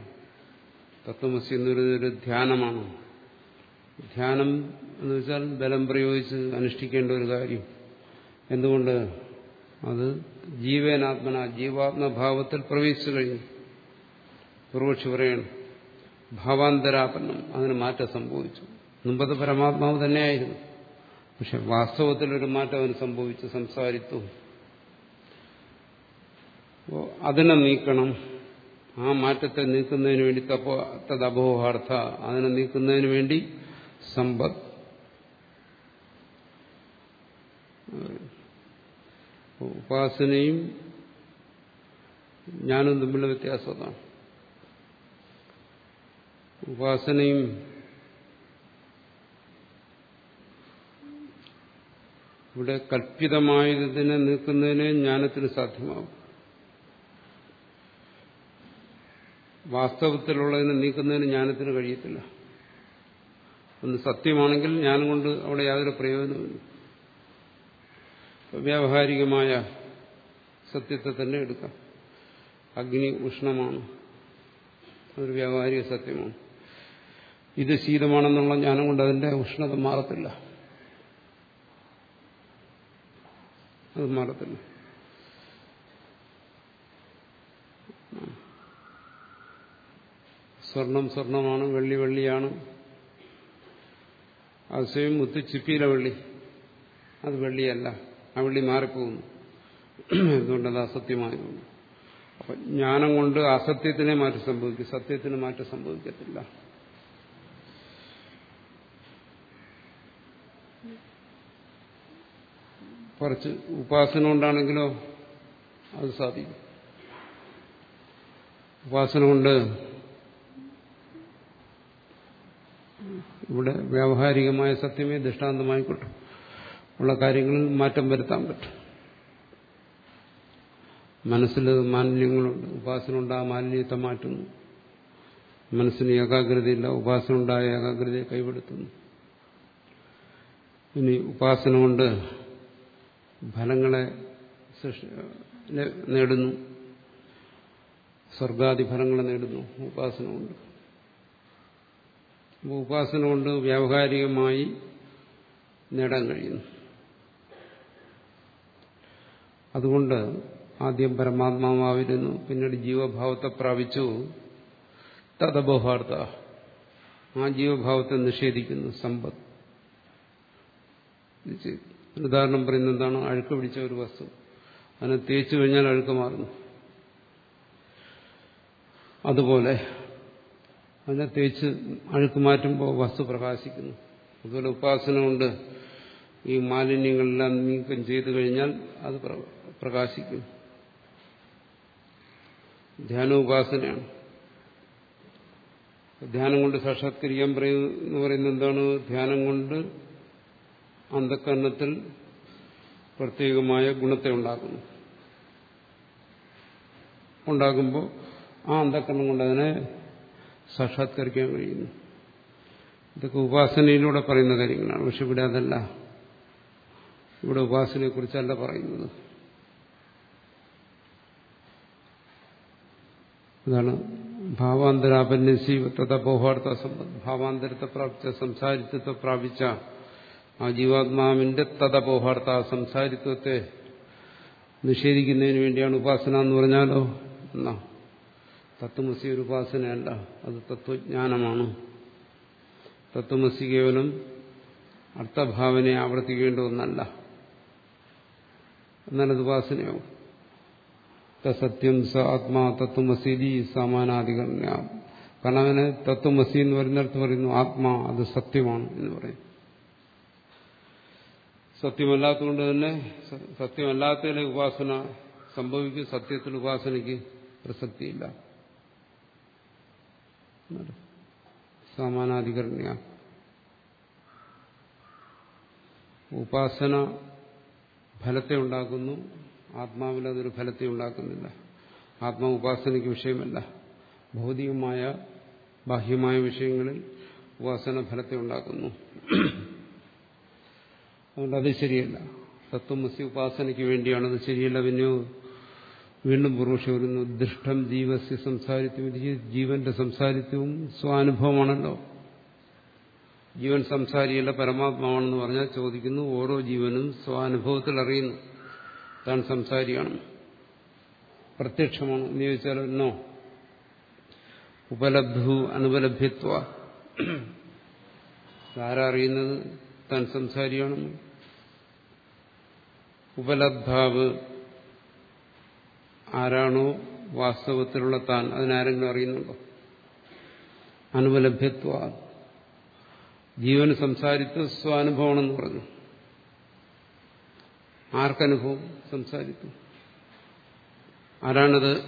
തത്വമസി എന്ന് പറയുന്ന ഒരു ധ്യാനമാണ്. ധ്യാനം എന്ന് വെച്ചാൽ ബലം പ്രയോഗിച്ച് അനുഷ്ഠിക്കേണ്ട ഒരു കാര്യം. എന്തുകൊണ്ട്? അത് ജീവനാത്മന ജീവാത്മഭാവത്തിൽ പ്രവേശിച്ചു കഴിഞ്ഞു. പൂർവക്ഷി പറയണം ഭാവാന്തരാപന്നം അതിന് മാറ്റം സംഭവിച്ചു. മുമ്പത് പരമാത്മാവ് തന്നെയായിരുന്നു. പക്ഷെ വാസ്തവത്തിൽ ഒരു മാറ്റം അവന് സംഭവിച്ചു സംസാരിത്തു. അപ്പോൾ അതിനെ നീക്കണം. ആ മാറ്റത്തെ നീക്കുന്നതിന് വേണ്ടി തപ്പോ തദ്ഭോഹാർത്ഥ അതിനെ നീക്കുന്നതിന് വേണ്ടി സമ്പത്ത് ഉപാസനയും ഞാനും തമ്മിലുള്ള വ്യത്യാസം ഉപാസനയും ഇവിടെ കൽപ്പിതമായതിനെ നീക്കുന്നതിന് ജ്ഞാനത്തിന് സാധ്യമാകും വാസ്തവത്തിലുള്ളതിനെ നീക്കുന്നതിന് ജ്ഞാനത്തിന് കഴിയത്തില്ല. ഒന്ന് സത്യമാണെങ്കിൽ ജ്ഞാനം കൊണ്ട് അവിടെ യാതൊരു പ്രയോജനമില്ല വ്യാവഹാരികമായ സത്യത്തെ തന്നെ എടുക്കാം. അഗ്നി ഉഷ്ണമാണ്. അതൊരു വ്യാവഹാരിക സത്യമാണ്. ഇത് ശീതമാണെന്നുള്ള ജ്ഞാനം കൊണ്ട് അതിന്റെ ഉഷ്ണത മാറത്തില്ല. അത് മാറത്തില്ല സ്വർണം സ്വർണമാണ് വെള്ളി വെള്ളിയാണ്. അത് സ്വയം മുത്തി ചിപ്പിയില വെള്ളി. അത് വെള്ളിയല്ല. ആ വെള്ളി മാറിപ്പോകുന്നു. എന്തുകൊണ്ടത് അസത്യമായതുകൊണ്ട്. അപ്പൊ ജ്ഞാനം കൊണ്ട് അസത്യത്തിനെ മാറ്റം സംഭവിക്കും. സത്യത്തിന് മാറ്റം സംഭവിക്കത്തില്ല. കുറച്ച് ഉപാസന കൊണ്ടാണെങ്കിലോ അത് സാധിക്കും. ഉപാസന കൊണ്ട് ഇവിടെ വ്യാവഹാരികമായ സത്യമേ ദൃഷ്ടാന്തമായിക്കോട്ടെ ഉള്ള കാര്യങ്ങളിൽ മാറ്റം വരുത്താൻ പറ്റും. മനസ്സിൽ മാലിന്യങ്ങളുണ്ട്. ഉപാസന കൊണ്ട് ആ മാലിന്യത്തെ മാറ്റുന്നു. മനസ്സിന് ഏകാഗ്രതയില്ല. ഉപാസന ഉണ്ടായ ഏകാഗ്രതയെ കൈപ്പെടുത്തുന്നു ഇനി ഉപാസന കൊണ്ട് ഫലങ്ങളെ നേടുന്നു സ്വർഗാദി ഫലങ്ങളെ നേടുന്നു. ഉപാസന കൊണ്ട് അപ്പോൾ ഉപാസന കൊണ്ട് വ്യാവഹാരികമായി നേടാൻ കഴിയുന്നു. അതുകൊണ്ട് ആദ്യം പരമാത്മാവായിരുന്നു പിന്നീട് ജീവഭാവത്തെ പ്രാപിച്ചു. തദബോഹാർത്ഥ ആ ജീവഭാവത്തെ നിഷേധിക്കുന്നു സമ്പത്ത്. ഉദാഹരണം പറയുന്നത് എന്താണ്? അഴുക്ക് പിടിച്ച ഒരു വസ്തു. അതിനെ തേച്ചു കഴിഞ്ഞാൽ അഴുക്ക് മാറുന്നു. അതുപോലെ അതിനെ തേച്ച് അഴുക്ക് മാറ്റുമ്പോൾ വസ്തു പ്രകാശിക്കുന്നു. അതുപോലെ ഉപാസന കൊണ്ട് ഈ മാലിന്യങ്ങളെല്ലാം നീക്കം ചെയ്തു കഴിഞ്ഞാൽ അത് പ്രകാശിക്കും ധ്യാനോപാസനയാണ് ധ്യാനം കൊണ്ട് സാക്ഷാത്കരിക്കാൻ പറയുന്ന പറയുന്നത് എന്താണ്? ധ്യാനം കൊണ്ട് അന്ധകരണത്തിൽ പ്രത്യേകമായ ഗുണത്തെ ഉണ്ടാക്കുന്നു. ഉണ്ടാകുമ്പോൾ ആ അന്ധകരണം കൊണ്ട് അതിനെ സാക്ഷാത്കരിക്കാൻ കഴിയുന്നു. ഇതൊക്കെ ഉപാസനയിലൂടെ പറയുന്ന കാര്യങ്ങളാണ്. പക്ഷെ ഇവിടെ അതല്ല. ഇവിടെ ഉപാസനയെക്കുറിച്ചല്ല പറയുന്നത്. അതാണ് ഭാവാന്തരാപന്യസി തഥപോഹാർത്ഥ ഭാവാന്തരത്തെ പ്രാപിച്ച സംസാരിത്വത്തെ പ്രാപിച്ച ആ ജീവാത്മാവിന്റെ തഥപോഹാർത്ഥ സംസാരിത്വത്തെ നിഷേധിക്കുന്നതിന് വേണ്ടിയാണ് ഉപാസന എന്ന് പറഞ്ഞാലോ? എന്നാ തത്വമസി ഒരു ഉപാസനയല്ല അത് തത്വജ്ഞാനമാണ്. തത്വമസി കേവലം അർത്ഥഭാവനയെ ആവർത്തിക്കേണ്ട ഒന്നല്ല. എന്നാലത് ഉപാസനയാവും. സത്യം സ ആത്മാ തത്വമസീതി സമാനാധികരണ. കാരണം അവന് തത്വമസി എന്ന് പറയുന്നിടത്ത് പറയുന്നു ആത്മാ അത് സത്യമാണ് എന്ന് പറയും. സത്യമല്ലാത്തതുകൊണ്ട് തന്നെ സത്യമല്ലാത്തതിലെ ഉപാസന സംഭവിക്കും സത്യത്തിൽ ഉപാസനയ്ക്ക് പ്രസക്തിയില്ല. സമാനാധികരണിയ. ഉപാസന ഫലത്തെ ഉണ്ടാക്കുന്നു ആത്മാവിൽ അതൊരു ഫലത്തെ ഉണ്ടാക്കുന്നില്ല. ആത്മാ ഉപാസനയ്ക്ക് വിഷയമല്ല. ഭൗതികമായ ബാഹ്യമായ വിഷയങ്ങളിൽ ഉപാസന ഫലത്തെ ഉണ്ടാക്കുന്നു. അതുകൊണ്ട് അത് ശരിയല്ല. തത്വമസി ഉപാസനയ്ക്ക് വേണ്ടിയാണത് ശരിയല്ല പിന്നെയോ? വീണ്ടും പുരുഷ വരുന്നു ദൃഷ്ടം ജീവസ്യ സംസാരിത്വം ജീവന്റെ സംസാരിത്വവും സ്വാനുഭവമാണല്ലോ. ജീവൻ സംസാരിയല്ല പരമാത്മാവാണെന്ന് പറഞ്ഞാൽ ചോദിക്കുന്നു ഓരോ ജീവനും സ്വാനുഭവത്തിൽ അറിയുന്നു. താൻ സംസാരിയാണ്. പ്രത്യക്ഷമാണ്? എന്ന് ചോദിച്ചാൽ എന്നോ ഉപലബ്ധു അനുപലഭ്യത്വ ആരറിയുന്നത് താൻ സംസാരിയാണെന്ന്. ഉപലബ്ധാവ് ആരാണോ വാസ്തവത്തിലുള്ള താൻ അതിനാരെങ്കിലും അറിയുന്നുണ്ടോ? അനുപലഭ്യത്വ. ജീവന് സംസാരിത്വ സ്വാനുഭവമാണെന്ന് പറഞ്ഞു. ആർക്കനുഭവം സംസാരിത്വം ആരാണത്?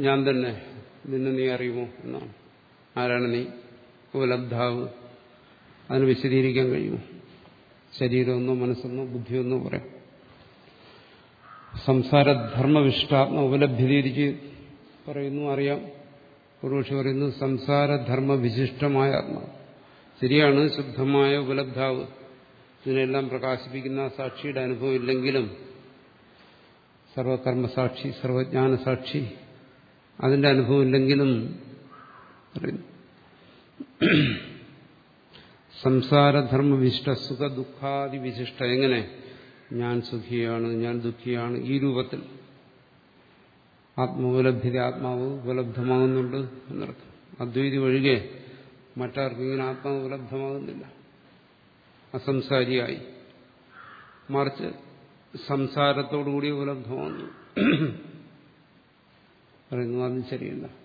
ഞാൻ തന്നെ. നിന്നെ നീ അറിയുമോ എന്നാണ്. ആരാണ് നീ? ഉപലബ്ധാവ്. അതിന് വിശദീകരിക്കാൻ കഴിയുമോ? ശരീരമെന്നോ മനസ്സെന്നോ ബുദ്ധിയെന്നോ പറയാം. സംസാരധർമ്മവിഷ്ടാത്മ ഉപലബ്ധിതിരിച്ച് പറയുന്നു അറിയാം. ഒരുപക്ഷെ പറയുന്നു സംസാരധർമ്മ വിശിഷ്ടമായ ആത്മാവ് ശരിയാണ് ശുദ്ധമായ ഉപലബ്ധാവ്. ഇതിനെല്ലാം പ്രകാശിപ്പിക്കുന്ന സാക്ഷിയുടെ അനുഭവം ഇല്ലെങ്കിലും സർവകർമ്മസാക്ഷി സർവജ്ഞാന സാക്ഷി അതിന്റെ അനുഭവം ഇല്ലെങ്കിലും പറയുന്നു. സംസാരധർമ്മ വിശിഷ്ട സുഖ ദുഃഖാദി വിശിഷ്ട എങ്ങനെ? ഞാൻ സുഖിയാണ് ഞാൻ ദുഃഖിയാണ്. ഈ രൂപത്തിൽ. ആത്മോപലബ്ധിത ആത്മാവ് ഉപലബ്ധമാകുന്നുണ്ട് എന്നർത്ഥം. അദ്വൈതി ഒഴികെ മറ്റാർക്കും ഇങ്ങനെ ആത്മാവ് ഉപലബ്ധമാകുന്നില്ല. അസംസാരിയായി. മറിച്ച് സംസാരത്തോടുകൂടി ഉപലബ്ധമാകുന്നു. പറയുന്നു അതും ശരിയല്ല.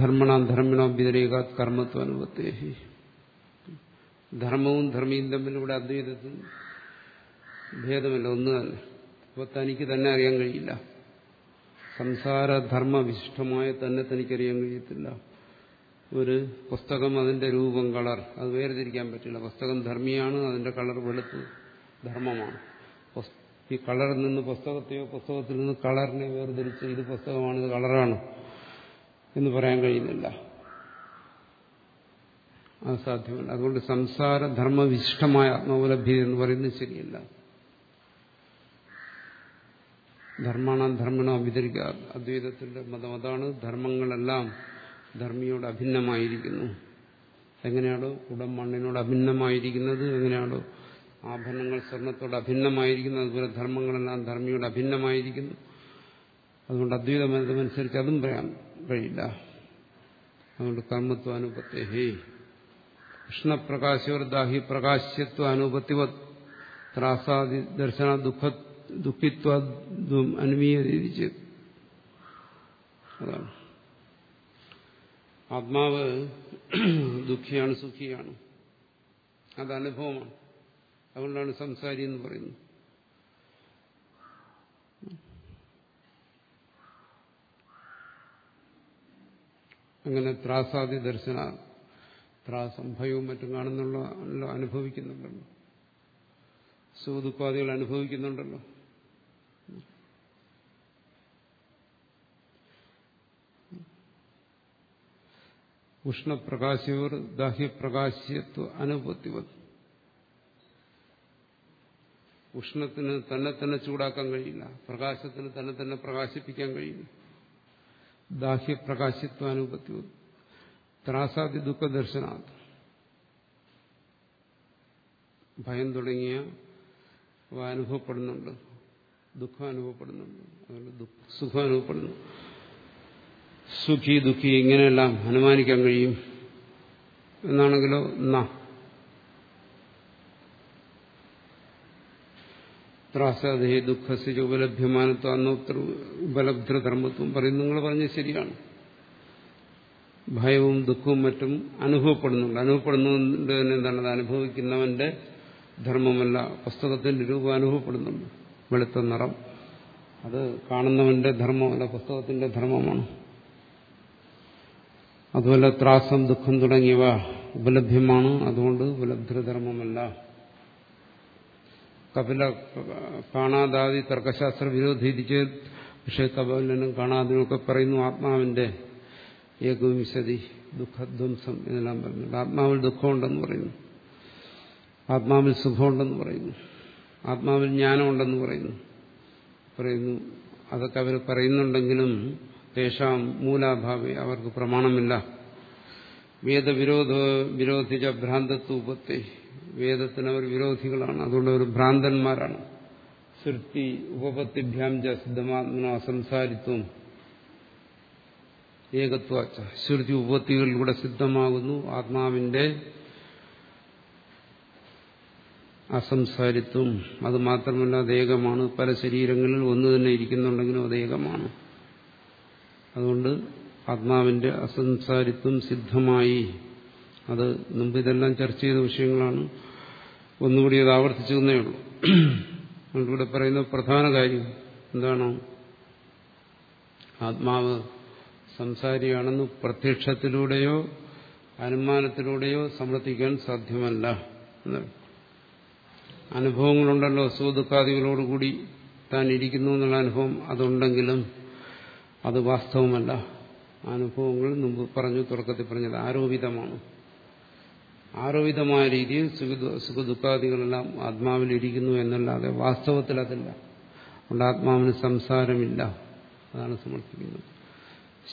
ധർമ്മണാം ധർമ്മിണോ കർമ്മത്വ അനുഭവത്തേഹി ധർമ്മവും ധർമ്മിയും തമ്മിൽ ഇവിടെ അദ്വൈതത്തിൽ ഭേദമില്ല ഒന്ന് തന്നെ അപ്പോൾ തനിക്ക് തന്നെ അറിയാൻ കഴിയില്ല. സംസാരധർമ്മ വിശിഷ്ടമായ തന്നെ തനിക്കറിയാൻ കഴിയത്തില്ല. ഒരു പുസ്തകം അതിന്റെ രൂപം കളർ അത് വേർതിരിക്കാൻ പറ്റില്ല. പുസ്തകം ധർമ്മിയാണ് അതിന്റെ കളർ വെളുത്ത് ധർമ്മമാണ്. ഈ കളറിൽ നിന്ന് പുസ്തകത്തെയോ പുസ്തകത്തിൽ നിന്ന് കളറിനെ വേർതിരിച്ച് ഇത് പുസ്തകമാണ് ഇത് കളറാണ്. എന്ന് പറയാൻ കഴിയുന്നില്ല. അത് സാധ്യമല്ല. അതുകൊണ്ട് സംസാരധർമ്മവിശിഷ്ടമായ ആത്മോപലബ്ധി എന്ന് പറയുന്നത് ശരിയല്ല. ധർമ്മണ ധർമ്മണോ വിതരിക്കുക അദ്വൈതത്തിന്റെ മതം. അതാണ് ധർമ്മങ്ങളെല്ലാം ധർമ്മിയോട് അഭിന്നമായിരിക്കുന്നു. എങ്ങനെയാണോ? കുടം മണ്ണിനോട് അഭിന്നമായിരിക്കുന്നത് എങ്ങനെയാണോ? ആഭരണങ്ങൾ സ്വർണത്തോട് അഭിന്നമായിരിക്കുന്നു. അതുപോലെ ധർമ്മങ്ങളെല്ലാം ധർമ്മിയോട് അഭിന്നമായിരിക്കുന്നു. അതുകൊണ്ട് അദ്വൈതമനുസരിച്ച് അതും പറയാൻ കഴിയില്ല അതുകൊണ്ട് കർമ്മത്വാനുപത്തേഹി കൃഷ്ണപ്രകാശോർ ദാഹി പ്രകാശ്യത്വ അനുപത്തിവത് ത്രാസാദി ദർശന ദുഃഖ ദുഃഖിത്വ അനുമീകരിച്ച് അതാണ്. ആത്മാവ് ദുഃഖിയാണ് സുഖിയാണ്. അത് അനുഭവമാണ് അതുകൊണ്ടാണ് സംസാരി എന്ന് പറയുന്നത്. അങ്ങനെ ത്രാസാദി ദർശന ത്രാസം ഭയവും മറ്റും കാണുന്നുള്ള അനുഭവിക്കുന്നുണ്ടല്ലോ. സുഖദുഃഖാദികൾ അനുഭവിക്കുന്നുണ്ടല്ലോ. ഉഷ്ണപ്രകാശയോർ ദാഹ്യപ്രകാശ്യത്വ അനുഭൂത്തിവത് ഉഷ്ണത്തിന് തന്നെ തന്നെ ചൂടാക്കാൻ കഴിയില്ല. പ്രകാശത്തിന് തന്നെ തന്നെ പ്രകാശിപ്പിക്കാൻ കഴിയില്ല. ദാഹ്യപ്രകാശിത്വാനുപത്തി ത്രാസാദി ദുഃഖദർശന ഭയം തുടങ്ങിയ അനുഭവപ്പെടുന്നുണ്ട്. ദുഃഖം അനുഭവപ്പെടുന്നുണ്ട്. അതുകൊണ്ട് സുഖം അനുഭവപ്പെടുന്നു. സുഖി ദുഃഖി ഇങ്ങനെയെല്ലാം അനുമാനിക്കാൻ കഴിയും? എന്നാണെങ്കിലോ എന്നാ ത്രാസാദേ ദുഃഖസ് ഉപലഭ്യമാനത്വം അന്നോത്ര ഉപലബ്ധധർമ്മത്വം പറയുന്നു. നിങ്ങൾ പറഞ്ഞത് ശരിയാണ്. ഭയവും ദുഃഖവും മറ്റും അനുഭവപ്പെടുന്നുണ്ട്. അനുഭവപ്പെടുന്നുണ്ട് തന്നെ എന്താണ്? അത് അനുഭവിക്കുന്നവന്റെ ധർമ്മമല്ല പുസ്തകത്തിന്റെ രൂപം അനുഭവപ്പെടുന്നുണ്ട്. വെളുത്ത നിറം. അത് കാണുന്നവന്റെ ധർമ്മമല്ല പുസ്തകത്തിന്റെ ധർമ്മമാണ്. അതുപോലെ ത്രാസം ദുഃഖം തുടങ്ങിയവ ഉപലഭ്യമാണ്. അതുകൊണ്ട് ഉപലബ്ധധർമ്മമല്ല. കപില കാണാതാതി തർക്കശാസ്ത്ര വിരോധി ഇരിച്ച് പക്ഷേ കപിലനും കാണാതിനൊക്കെ പറയുന്നു ആത്മാവിന്റെ ഏകവിംശതി ദുഃഖധ്വംസം എന്നെല്ലാം പറയുന്നുണ്ട് ആത്മാവിൽ ദുഃഖമുണ്ടെന്ന് പറയുന്നു. ആത്മാവിൽ സുഖമുണ്ടെന്ന് പറയുന്നു. ആത്മാവിൽ ജ്ഞാനമുണ്ടെന്ന് പറയുന്നു. പറയുന്നു. അതൊക്കെ അവർ പറയുന്നുണ്ടെങ്കിലും തേഷാം മൂലാഭാവി അവർക്ക് പ്രമാണമില്ല. വേദവിരോധ വിരോധിച്ച ഭ്രാന്തത്വത്തെ വേദത്തിന് അവർ വിരോധികളാണ്. അതുകൊണ്ട് അവർ ഭ്രാന്തന്മാരാണ്. സൃഷ്ടി ഉപപത്തിഭ്യാം ച സിദ്ധമാത്മന സംസാരിത്വം. ഏകത്വാച്ച ശ്രുതി ഉപത്തികളിലൂടെ സിദ്ധമാകുന്നു. ആത്മാവിന്റെ അസംസാരിത്വം. അത് മാത്രമല്ല അത് ഏകമാണ്. പല ശരീരങ്ങളിൽ ഒന്ന് തന്നെ ഇരിക്കുന്നുണ്ടെങ്കിലും അത് ഏകമാണ്. അതുകൊണ്ട് ആത്മാവിന്റെ അസംസാരിത്വം സിദ്ധമായി. അത് മുമ്പ് ഇതെല്ലാം ചർച്ച ചെയ്ത വിഷയങ്ങളാണ്. ഒന്നുകൂടി അത് ആവർത്തിച്ചു തന്നേ ഉള്ളൂ അതുകൊണ്ടിവിടെ പറയുന്ന പ്രധാന കാര്യം എന്താണ്? ആത്മാവ് സംസാരിയാണെന്ന് പ്രത്യക്ഷത്തിലൂടെയോ അനുമാനത്തിലൂടെയോ സമർത്ഥിക്കാൻ സാധ്യമല്ല. അനുഭവങ്ങളുണ്ടല്ലോ. സുഖദുഃഖാദികളോടുകൂടി താൻ ഇരിക്കുന്നു എന്നുള്ള അനുഭവം അതുണ്ടെങ്കിലും അത് വാസ്തവമല്ല. അനുഭവങ്ങൾ മുമ്പ് പറഞ്ഞു തുടക്കത്തിൽ പറഞ്ഞത് ആരോപിതമാണ്. ആരോപിതമായ രീതിയിൽ സുഖദുഃഖാദികളെല്ലാം ആത്മാവിലിരിക്കുന്നു എന്നല്ലാതെ വാസ്തവത്തിൽ അതല്ല അതുകൊണ്ട് ആത്മാവിന് സംസാരമില്ല. അതാണ് സമർത്ഥിക്കുന്നത്.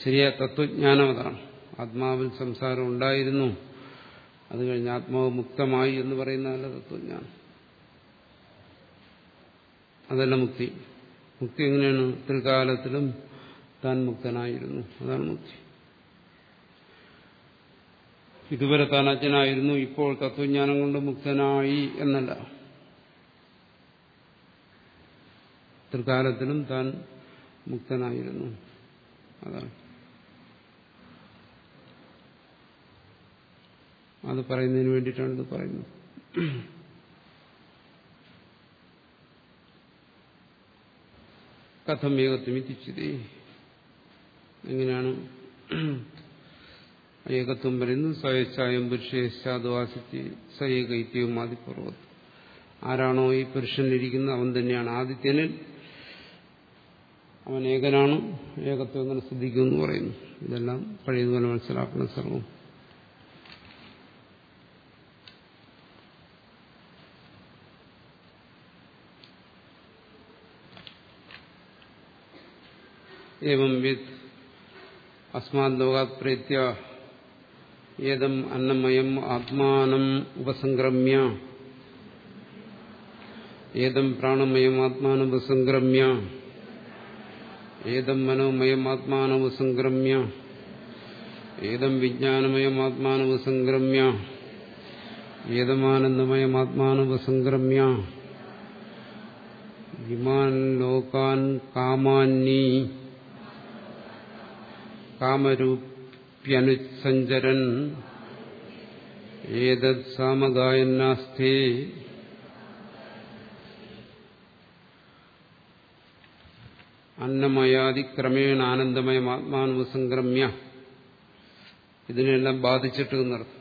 ശരിയായ തത്വജ്ഞാനം അതാണ്. ആത്മാവിൽ സംസാരം ഉണ്ടായിരുന്നു. അത് കഴിഞ്ഞ് ആത്മാവ് മുക്തമായി എന്ന് പറയുന്നതല്ല തത്വജ്ഞാനം. അതല്ല മുക്തി. മുക്തി എങ്ങനെയാണ്? ത്രികാലത്തിലും താൻ മുക്തനായിരുന്നു. അതാണ് മുക്തി. ഇതുവരെ താൻ അജ്ഞനായിരുന്നു ഇപ്പോൾ തത്വജ്ഞാനം കൊണ്ട് മുക്തനായി എന്നല്ല. ത്രികാലത്തിലും താൻ മുക്തനായിരുന്നു. അതാണ്. അത് പറയുന്നതിന് വേണ്ടിയിട്ടാണ് ഇത് പറയുന്നത്. കഥം ഏകത്വം എത്തിച്ചത് എങ്ങനെയാണ് ഏകത്വം വരുന്നു. സ്വയച്ഛായം പുരുഷേശാദ്വാസിച്ച് സ ഏകൈത്യവും ആരാണോ ഈ പുരുഷൻ പുരുഷനിരിക്കുന്നത് അവൻ തന്നെയാണ് ആദിത്യനിൽ. അവൻ ഏകനാണ്. ഏകത്വം എങ്ങനെ ശ്രദ്ധിക്കുമെന്ന് പറയുന്നു. ഇതെല്ലാം കഴിയുന്നതുപോലെ മനസ്സിലാക്കണം സർവം. ഏവം അസ്മാത് ലോകാത് പ്രേത്യ ഏതം അന്നമയം ആത്മാനം ഉപസംക്രമ്യ ഏതം പ്രാണമയം ആത്മാനം ഉപസംക്രമ്യ ഏതം മനോമയം ആത്മാനം ഉപസംക്രമ്യ ഏതം വിജ്ഞാനമയം ആത്മാനം ഉപസംക്രമ്യ ഏതമാനന്ദമയം ആത്മാനം ഉപസംക്രമ്യ ഇമാൻ ലോകാൻ കാമാന്നി. കാമരൂപ്യനുസഞ്ചരൻ ഏതത് സാമഗായന്നാസ്ഥേ അന്നമയാതിക്രമേണ ആനന്ദമയം ആത്മാനുസംക്രമ്യ ഇതിനെല്ലാം ബാധിച്ചിട്ട് എന്നർത്ഥം.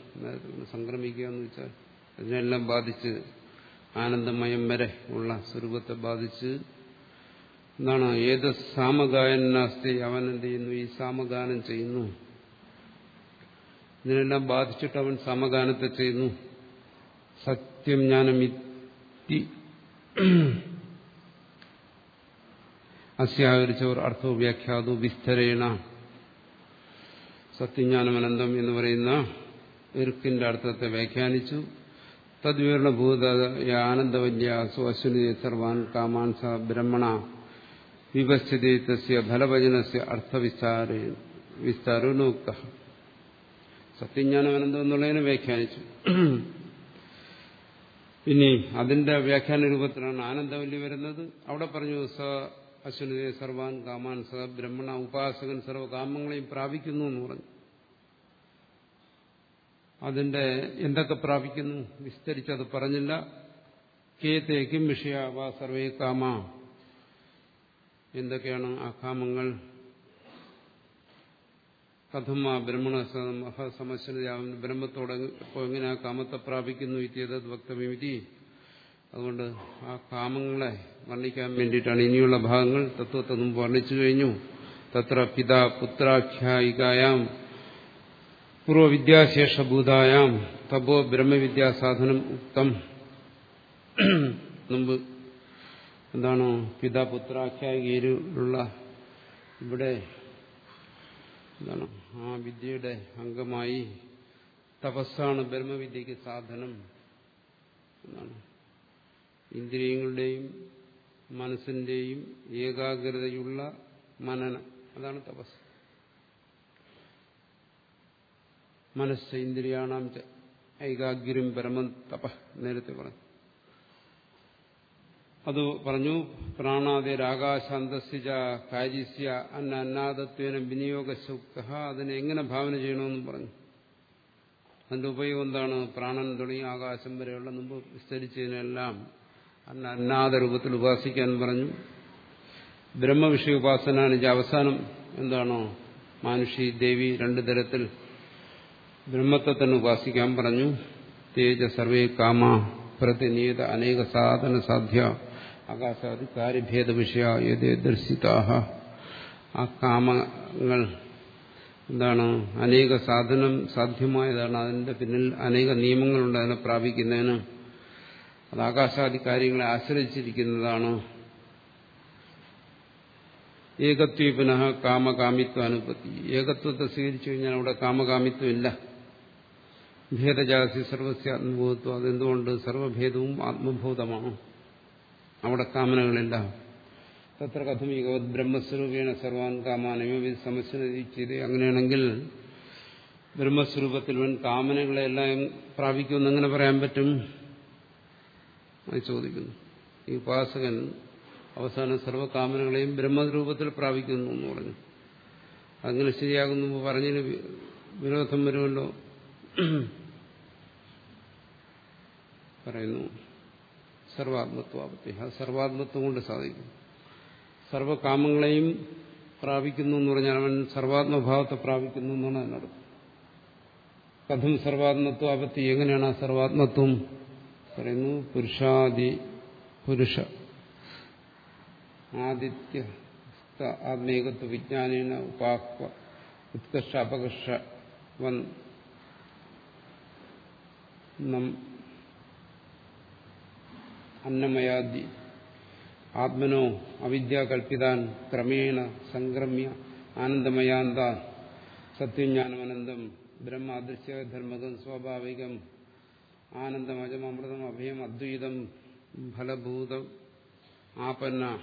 സംക്രമിക്കുക എന്ന് വെച്ചാൽ ഇതിനെല്ലാം ബാധിച്ച് ആനന്ദമയം വരെ ഉള്ള സ്വരൂപത്തെ ബാധിച്ച് എന്താണ് ഏത് സാമഗായനാസ്തി അവൻ എന്ത് ചെയ്യുന്നു? ഈ സാമഗാനം ചെയ്യുന്നു. ഇതിനെല്ലാം ബാധിച്ചിട്ട് അവൻ സമഗാനത്തെ ചെയ്യുന്നു. സത്യം ജ്ഞാനമിത്തി അസ്യാകരിച്ചവർ അർത്ഥവും വ്യാഖ്യാതു വിസ്തരേണ. സത്യജ്ഞാനമനന്തം എന്ന് പറയുന്ന ഇറുക്കിന്റെ അർത്ഥത്തെ വ്യാഖ്യാനിച്ചു. തദ്വിവരണഭൂത ആനന്ദവന്യാസു അശ്വനി സർവാൻ കാമാൻസ ബ്രഹ്മണ വിപശ്യതി തസ്യ ഫലഭജനസ്യ അർത്ഥവിസ്താര വിസ്താരോക്ത സത്യജ്ഞാനമനന്തം എന്നുള്ളതിനെ വ്യാഖ്യാനിച്ചു. ഇനി അതിന്റെ വ്യാഖ്യാന രൂപത്തിലാണ് ആനന്ദവല്ലി വരുന്നത്. അവിടെ പറഞ്ഞു സ അശ്വനിതെ സർവാൻ കാമാൻ സ ബ്രഹ്മണ ഉപാസകൻ സർവകാമങ്ങളെയും പ്രാപിക്കുന്നു എന്ന് പറഞ്ഞു. അതിന്റെ എന്തൊക്കെ പ്രാപിക്കുന്നു? വിസ്തരിച്ചത് പറഞ്ഞില്ല. കേത്തേക്കും വിഷയാവ സർവേ കാമ. എന്തൊക്കെയാണ് ആ കാമങ്ങൾ? കഥം ആ ബ്രഹ്മണ സമസ്യതയാവും ബ്രഹ്മത്തോടെ ഇപ്പോൾ എങ്ങനെ ആ കാമത്തെ പ്രാപിക്കുന്നു ഇത്യത് വക്തവ്യമിതി അതുകൊണ്ട് ആ കാമങ്ങളെ വർണിക്കാൻ വേണ്ടിയിട്ടാണ് ഇനിയുള്ള ഭാഗങ്ങൾ തത്വത്തെ മുമ്പ് വർണിച്ചു കഴിഞ്ഞു. തത്ര പിതാ പുത്രാഖ്യായികായാം പൂർവവിദ്യാശേഷഭൂതായാം തപോ ബ്രഹ്മവിദ്യാസാധനം ഉക്തം. മുമ്പ് എന്താണോ പിതാ പുത്രാഖ്യായികയിലുള്ള ഇവിടെ എന്താണ് ആ വിദ്യയുടെ അംഗമായി തപസ്സാണ് ബ്രഹ്മവിദ്യക്ക് സാധനം എന്നാണ്. ഇന്ദ്രിയങ്ങളുടെയും മനസ്സിന്റെയും ഏകാഗ്രതയുള്ള മനനം അതാണ് തപസ്. മനസ്സ് ഇന്ദ്രിയാണാം ഏകാഗ്രം പരമം തപ നേരത്തെ പറഞ്ഞു. അത് പറഞ്ഞു പ്രാണാതിരാകാശാന്തസ്യ കാര്യസ്യ അന്ന അന്നാദത്വേന വിനിയോഗശുക്ത അതിനെ എങ്ങനെ ഭാവന ചെയ്യണമെന്ന് പറഞ്ഞു. അതിന്റെ ഉപയോഗം എന്താണ്? പ്രാണൻ തുടങ്ങി ആകാശം വരെയുള്ള മുമ്പ് വിസ്തരിച്ചതിനെല്ലാം അന്ന അന്നാദ രൂപത്തിൽ ഉപാസിക്കാൻ പറഞ്ഞു. ബ്രഹ്മവിഷയ ഉപാസന അവസാനം എന്താണോ? മാനുഷി ദേവി രണ്ടു തരത്തിൽ ബ്രഹ്മത്തെ തന്നെ ഉപാസിക്കാൻ പറഞ്ഞു. തേജ സർവേ കാമ പ്രതിനീത അനേക സാധന സാധ്യ ആകാശാദി കാര്യഭേദ വിഷയ ദർശിതാഹ. ആ കാമങ്ങൾ എന്താണ്? അനേക സാധനം സാധ്യമായതാണ്. അതിന്റെ പിന്നിൽ അനേക നിയമങ്ങളുണ്ട് അതിനെ പ്രാപിക്കുന്നതിന്. അത് ആകാശാദി കാര്യങ്ങളെ ആശ്രയിച്ചിരിക്കുന്നതാണ്. ഏകത്വ പുനഃ കാമകാമിത്വ അനുപത്തി ഏകത്വത്തെ സ്വീകരിച്ചു കഴിഞ്ഞാൽ അവിടെ കാമകാമിത്വം ഇല്ല. ഭേദജാതി സർവസ്യ ആത്മബോധത്വം. അതെന്തുകൊണ്ട്? സർവഭേദവും ആത്മഭൂതമാണ് അവിടെ കാമനകളില്ല. തത്ര കഥം യുഗവത് ബ്രഹ്മസ്വരൂപേണ സർവാൻ കാമാനയോ ചെയ്ത് അങ്ങനെയാണെങ്കിൽ ബ്രഹ്മസ്വരൂപത്തിൽ വൻ കാമനകളെല്ലാം പ്രാപിക്കുമെന്ന് എങ്ങനെ പറയാൻ പറ്റും? അത് ചോദിക്കുന്നു. ഈ ഉപാസകൻ അവസാനം സർവകാമനകളെയും ബ്രഹ്മരൂപത്തിൽ പ്രാപിക്കുന്നു എന്ന് പറഞ്ഞു. അങ്ങനെ ശരിയാകുന്നു പറഞ്ഞതിന് വിരോധം വരുമല്ലോ? പറയുന്നു. സർവാത്മത്വാപത്തി അത് സർവാത്മത്വം കൊണ്ട് സാധിക്കും. സർവകാമങ്ങളെയും പ്രാപിക്കുന്നു എന്ന് പറഞ്ഞാൽ അവൻ സർവാത്മഭാവത്തെ പ്രാപിക്കുന്നു എന്നാണ് അതിനർത്ഥം. കഥം സർവാത്മത്വാപത്തി എങ്ങനെയാണ് ആ സർവാത്മത്വം? പറയുന്നു പുരുഷാദി പുരുഷ. ആദിത്യ ആത്മീകത്വ വിജ്ഞാനേന ഉപാക്വ ഉത്കർഷ അപകർഷ വൻ അന്നമയാദി. ആത്മനോ അവിദ്യാകൽപ്പിതാൻ ക്രമേണ സംക്രമ്യ ആനന്ദമയാന്ത. സത്യജ്ഞാനമനന്തം ബ്രഹ്മാദൃശ്യ ധർമ്മകം സ്വാഭാവികം. ആനന്ദമജം അമൃതം അഭയം അദ്വൈതം ഫലഭൂതം. ആപന്ന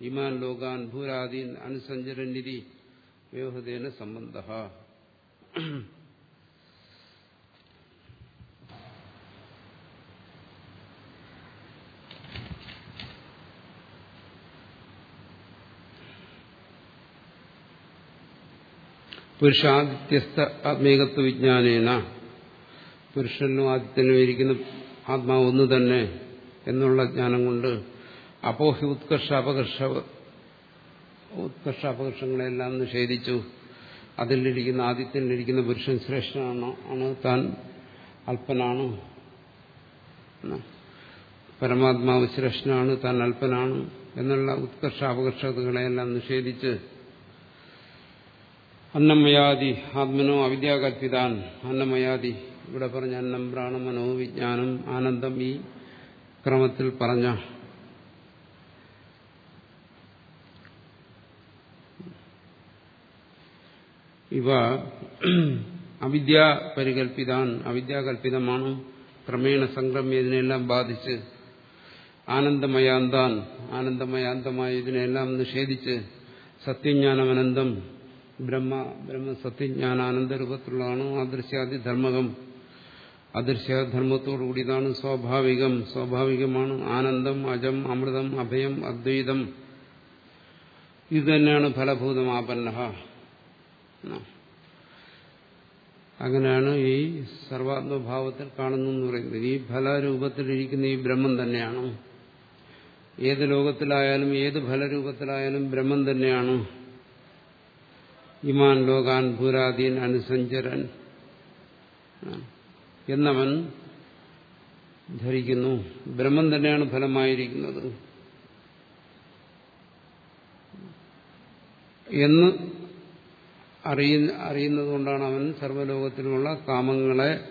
ഇമാൻ ലോകാൻ ഭൂരാദീൻ അനുസഞ്ചരനിധി വ്യവഹൃതേന സംബന്ധ. പുരുഷാദിത്യസ്ഥ ആത്മീകത്വ വിജ്ഞാനേന പുരുഷനും ആദിത്യനും ഇരിക്കുന്ന ആത്മാവ് ഒന്ന് തന്നെ എന്നുള്ള ജ്ഞാനം കൊണ്ട് അപോഹി ഉത്കർഷ അപകർഷ ഉത്കർഷ അപകർഷങ്ങളെല്ലാം നിഷേധിച്ചു അതിലിരിക്കുന്ന ആദിത്യനിലിരിക്കുന്ന പുരുഷൻ ശ്രേഷ്ഠനാണോ ആണ് താൻ അല്പനാണ്. പരമാത്മാവ് ശ്രേഷ്ഠനാണ് താൻ അല്പനാണ് എന്നുള്ള ഉത്കർഷ അപകർഷതകളെല്ലാം നിഷേധിച്ച് അന്നമയാദി ആത്മനോ അവിദ്യാകൽപിതാൻ അന്നമയാദി. ഇവിടെ പറഞ്ഞ അന്നം പ്രാണം മനോവിജ്ഞാനം ആനന്ദം ഈ ക്രമത്തിൽ പറഞ്ഞ. ഇവ അവിദ്യ പരികൽപിതാൻ അവിദ്യാകൽപിതമാണ് ക്രമേണ സംക്രമ്യ ഇതിനെല്ലാം ബാധിച്ച് ആനന്ദമയാന്താൻ ആനന്ദമയാന്തമായി ഇതിനെല്ലാം നിഷേധിച്ച് സത്യജ്ഞാനമനന്തം ബ്രഹ്മ ബ്രഹ്മ സത്യജ്ഞാനാനന്ദരൂപത്തിലുള്ളതാണ് അദൃശ്യാദി ധർമ്മകം. അദൃശ്യധർമ്മത്തോടുകൂടിയതാണ് സ്വാഭാവികം. സ്വാഭാവികമാണ് ആനന്ദം അജം അമൃതം അഭയം അദ്വൈതം. ഇത് തന്നെയാണ് ഫലഭൂതം ആപന്ന അങ്ങനെയാണ് ഈ സർവാത്മഭാവത്തിൽ കാണുന്നു എന്ന് പറയുന്നത്. ഈ ഫലരൂപത്തിലിരിക്കുന്ന ഈ ബ്രഹ്മം തന്നെയാണ്. ഏത് ലോകത്തിലായാലും ഏത് ഫലരൂപത്തിലായാലും ബ്രഹ്മം തന്നെയാണ്. ഇമാൻ ലോകാൻ ഭൂരാദീൻ അനുസഞ്ചരൻ. എന്നവൻ ധരിക്കുന്നു. ബ്രഹ്മം തന്നെയാണ് ഫലമായിരിക്കുന്നത്. എന്ന് അറിയ അറിയുന്നത് കൊണ്ടാണ് അവൻ സർവലോകത്തിലുമുള്ള കാമങ്ങളെ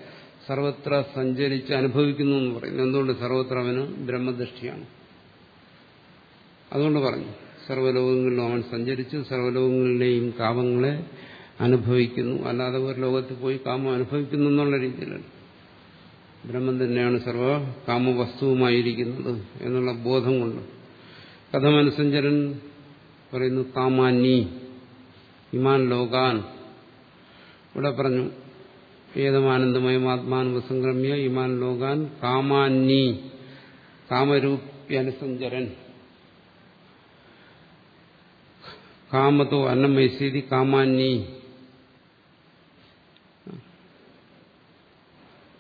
സർവത്ര സഞ്ചരിച്ച് അനുഭവിക്കുന്നു എന്ന് പറയുന്നത്. എന്തുകൊണ്ട് സർവത്ര അവന് ബ്രഹ്മദൃഷ്ടിയാണ്? അതുകൊണ്ട് പറഞ്ഞു. സർവലോകങ്ങളിലും അവൻ സഞ്ചരിച്ചു സർവലോകങ്ങളിലെയും കാമങ്ങളെ അനുഭവിക്കുന്നു. അല്ലാതെ ഒരു ലോകത്തിൽ പോയി കാമം അനുഭവിക്കുന്നു എന്നുള്ള രീതിയിലല്ല. ബ്രഹ്മം തന്നെയാണ് സർവ കാമവസ്തുവുമായിരിക്കുന്നത് എന്നുള്ള ബോധം കൊണ്ട്. കഥമനുസഞ്ചരൻ പറയുന്നു കാമാനി ഇമാൻ ലോകാൻ. ഇവിടെ പറഞ്ഞു ഏതമാനന്ദമയം ആത്മാനുപസംക്രമ്യ ഇമാൻ ലോകാൻ കാമാനി കാമരൂപ്യനുസഞ്ചരൻ. കാമത്തോ അന്നമൈസീതി കാമാന്നി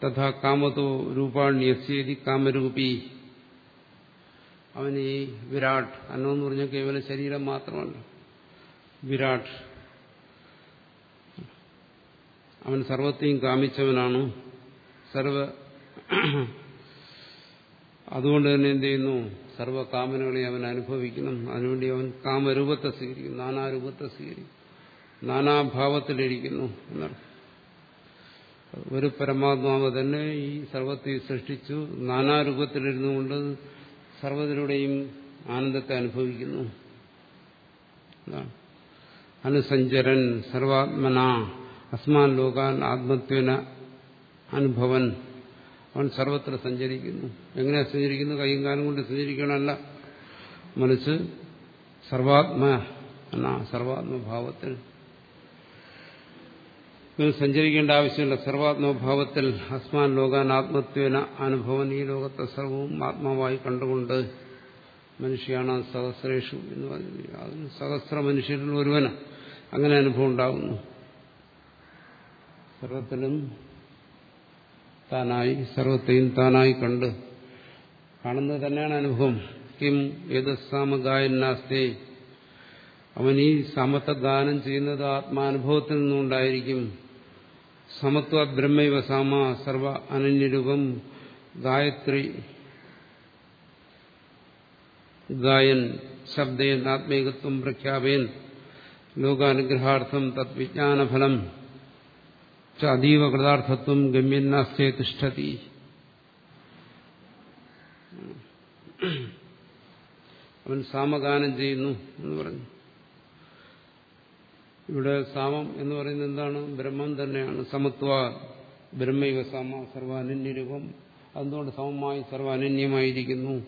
തഥാ കാമതോ രൂപാണ്യസ്യേതി കാമരൂപി അവൻ ഈ വിരാട് അന്നം എന്ന് പറഞ്ഞാൽ കേവലം ശരീരം മാത്രമല്ല വിരാട്. അവൻ സർവത്തെയും കാമിച്ചവനാണ്. സർവ അതുകൊണ്ട് തന്നെ എന്ത് ചെയ്യുന്നു? സർവകാമനകളെ അവൻ അനുഭവിക്കണം. അതിനുവേണ്ടി അവൻ കാമരൂപത്തെ സ്വീകരിക്കും നാനാരൂപത്തെ സ്വീകരിക്കും നാനാഭാവത്തിലിരിക്കുന്നു എന്നാണ് ഒരു പരമാത്മാവ് തന്നെ ഈ സർവത്തെ സൃഷ്ടിച്ചു നാനാരൂപത്തിലിരുന്നുകൊണ്ട് സർവത്തിലൂടെയും ആനന്ദത്തെ അനുഭവിക്കുന്നു. അനുസഞ്ചരൻ സർവാത്മന അസ്മാൻ ലോകാൻ ആത്മത്വന അനുഭവൻ. അവൻ സർവത്ര സഞ്ചരിക്കുന്നു. എങ്ങനെയാ സഞ്ചരിക്കുന്നു? കൈയും കാലം കൊണ്ട് സഞ്ചരിക്കണമല്ല. മനസ്സ് സർവാത്മ എന്ന സർവാത്മഭാവത്തിൽ. സഞ്ചരിക്കേണ്ട ആവശ്യമില്ല. സർവാത്മഭാവത്തിൽ അസ്മാൻ ലോകാൻ ആത്മത്വേന അനുഭവൻ ഈ ലോകത്തെ സർവവും ആത്മാവായി കണ്ടുകൊണ്ട് മനുഷ്യാണ് സഹസ്രേഷു എന്ന് പറയുന്നത്. സഹസ്ര മനുഷ്യരിൽ ഒരുവന് അങ്ങനെ അനുഭവം ഉണ്ടാകുന്നു. സർവത്തിലും താനായി സർവത്തെയും താനായി കണ്ട് കാണുന്നത് തന്നെയാണ് അനുഭവം. കിം ഏത് സാമഗായനാസ്തേ അവൻ ഈ സമത്വ ഗാനം ചെയ്യുന്നത് ആത്മാനുഭവത്തിൽ നിന്നുണ്ടായിരിക്കും. സമത്വ ബ്രഹ്മൈവ സാമ സർവ അനന്യരൂപം ഗായത്രി. ഗായൻ ശബ്ദേൻ ആത്മീകത്വം പ്രഖ്യാപയൻ ലോകാനുഗ്രഹാർത്ഥം തദ്വിജ്ഞാനഫലം അതീവ കൃതാർത്ഥത്വം ഗമ്യന്നാസ്തേ തിഷ്ഠതി. അവൻ സാമഗാനം ചെയ്യുന്നു എന്ന് പറഞ്ഞു. ഇവിടെ സാമം എന്ന് പറയുന്നത് എന്താണ്? ബ്രഹ്മം തന്നെയാണ്. സമത്വ ബ്രഹ്മൈവ സാമ സർവ അനന്യരൂപം അതുകൊണ്ട് സമമായി സർവ അനന്യമായിരിക്കുന്നു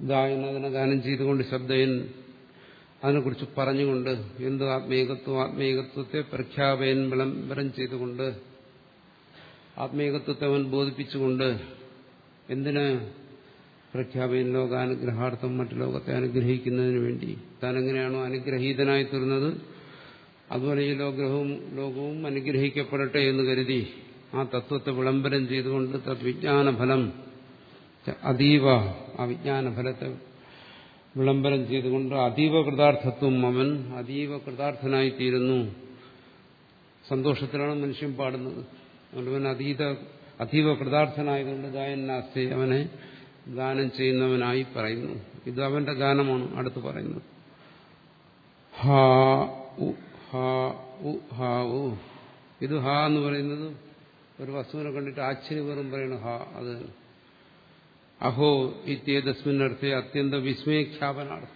ഗായൻ അതിനെ ഗാനം ചെയ്തുകൊണ്ട് ശബ്ദയൻ അതിനെക്കുറിച്ച് പറഞ്ഞുകൊണ്ട് എന്ത് ആത്മീകത്വം ആത്മീകത്വത്തെ പ്രഖ്യാപയൻ വിളംബരം ചെയ്തുകൊണ്ട് ആത്മീകത്വത്തെ അവൻ ബോധിപ്പിച്ചുകൊണ്ട് എന്തിന് പ്രഖ്യാപയൻ ലോകാനുഗ്രഹാർത്ഥം മറ്റു ലോകത്തെ അനുഗ്രഹിക്കുന്നതിന് വേണ്ടി? താൻ എങ്ങനെയാണോ അനുഗ്രഹീതനായി തീർന്നത്? അതുപോലെ ഈ ലോകവും ലോകവും അനുഗ്രഹിക്കപ്പെടട്ടെ എന്ന് കരുതി ആ തത്വത്തെ വിളംബരം ചെയ്തുകൊണ്ട് തദ്വിജ്ഞാനഫലം അതീവ ആ വിജ്ഞാനഫലത്തെ വിളംബരം ചെയ്തുകൊണ്ട് അതീവ കൃതാർത്ഥത്വം അവൻ അതീവ കൃതാർത്ഥനായിത്തീരുന്നു. സന്തോഷത്തിലാണ് മനുഷ്യൻ പാടുന്നത്. അതുകൊണ്ട് അതീത അതീവ കൃതാർത്ഥനായതുകൊണ്ട് ഗായനാസ്തി അവനെ ഗാനം ചെയ്യുന്നവനായി പറയുന്നു. ഇത് അവന്റെ ഗാനമാണ് അടുത്ത് പറയുന്നത്. ഹാ ഉ ഇത് ഹാ എന്ന് പറയുന്നത് ഒരു വസ്തുവിനെ കണ്ടിട്ട് ആശ്ചര്യപൂർവം പറയുന്നു ഹാ. അത് അഹോ ഇത്യേതസ്മിന്നർത്ഥേ അത്യന്ത വിസ്മയഖ്യാപനാണ്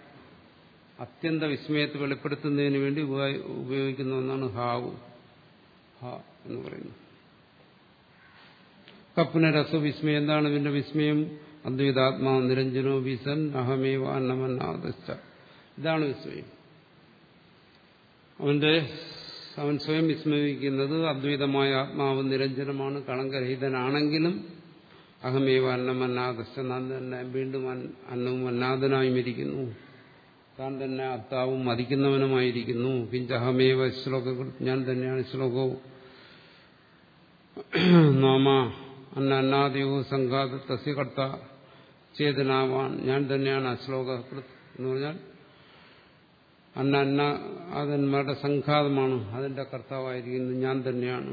അത്യന്ത വിസ്മയത്തെ വെളിപ്പെടുത്തുന്നതിന് വേണ്ടി ഉപയോഗിക്കുന്ന ഒന്നാണ് ഹാവു. ഹ എന്ന് പറയുന്നത് കപ്പിന് രസവിസ്മയം എന്താണ് ഇതിന്റെ വിസ്മയം? അദ്വൈതാത്മാ നിരഞ്ജനോ വിസൻ അഹമേവ അന്നമന്നാദശ്ച ഇതാണ് വിസ്മയം. അവന്റെ അവൻ സ്വയം വിസ്മയിക്കുന്നത് അദ്വൈതമായ ആത്മാവ് നിരഞ്ജനമാണ് കളങ്കരഹിതനാണെങ്കിലും അഹമേവ അന്നമന്നാദശ്ച നാൻ തന്നെ വീണ്ടും അന്നവും അന്നാഥനായും ഇരിക്കുന്നു താൻ തന്നെ അത്താവും മതിക്കുന്നവനുമായിരിക്കുന്നു. കിഞ്ച അഹമേവ ശ്ലോക ഞാൻ തന്നെയാണ് ശ്ലോകവും. നാമ അന്ന അന്നാദിയോ സംഘാത തസ്യ കർത്ത ചേതനാവാൻ. ഞാൻ തന്നെയാണ് അശ്ലോക ശ്ലോക എന്ന് പറഞ്ഞാൽ അന്ന അന്നാദന്മാരുടെ സംഘാതമാണ്. അതിന്റെ കർത്താവായിരിക്കുന്നത് ഞാൻ തന്നെയാണ്.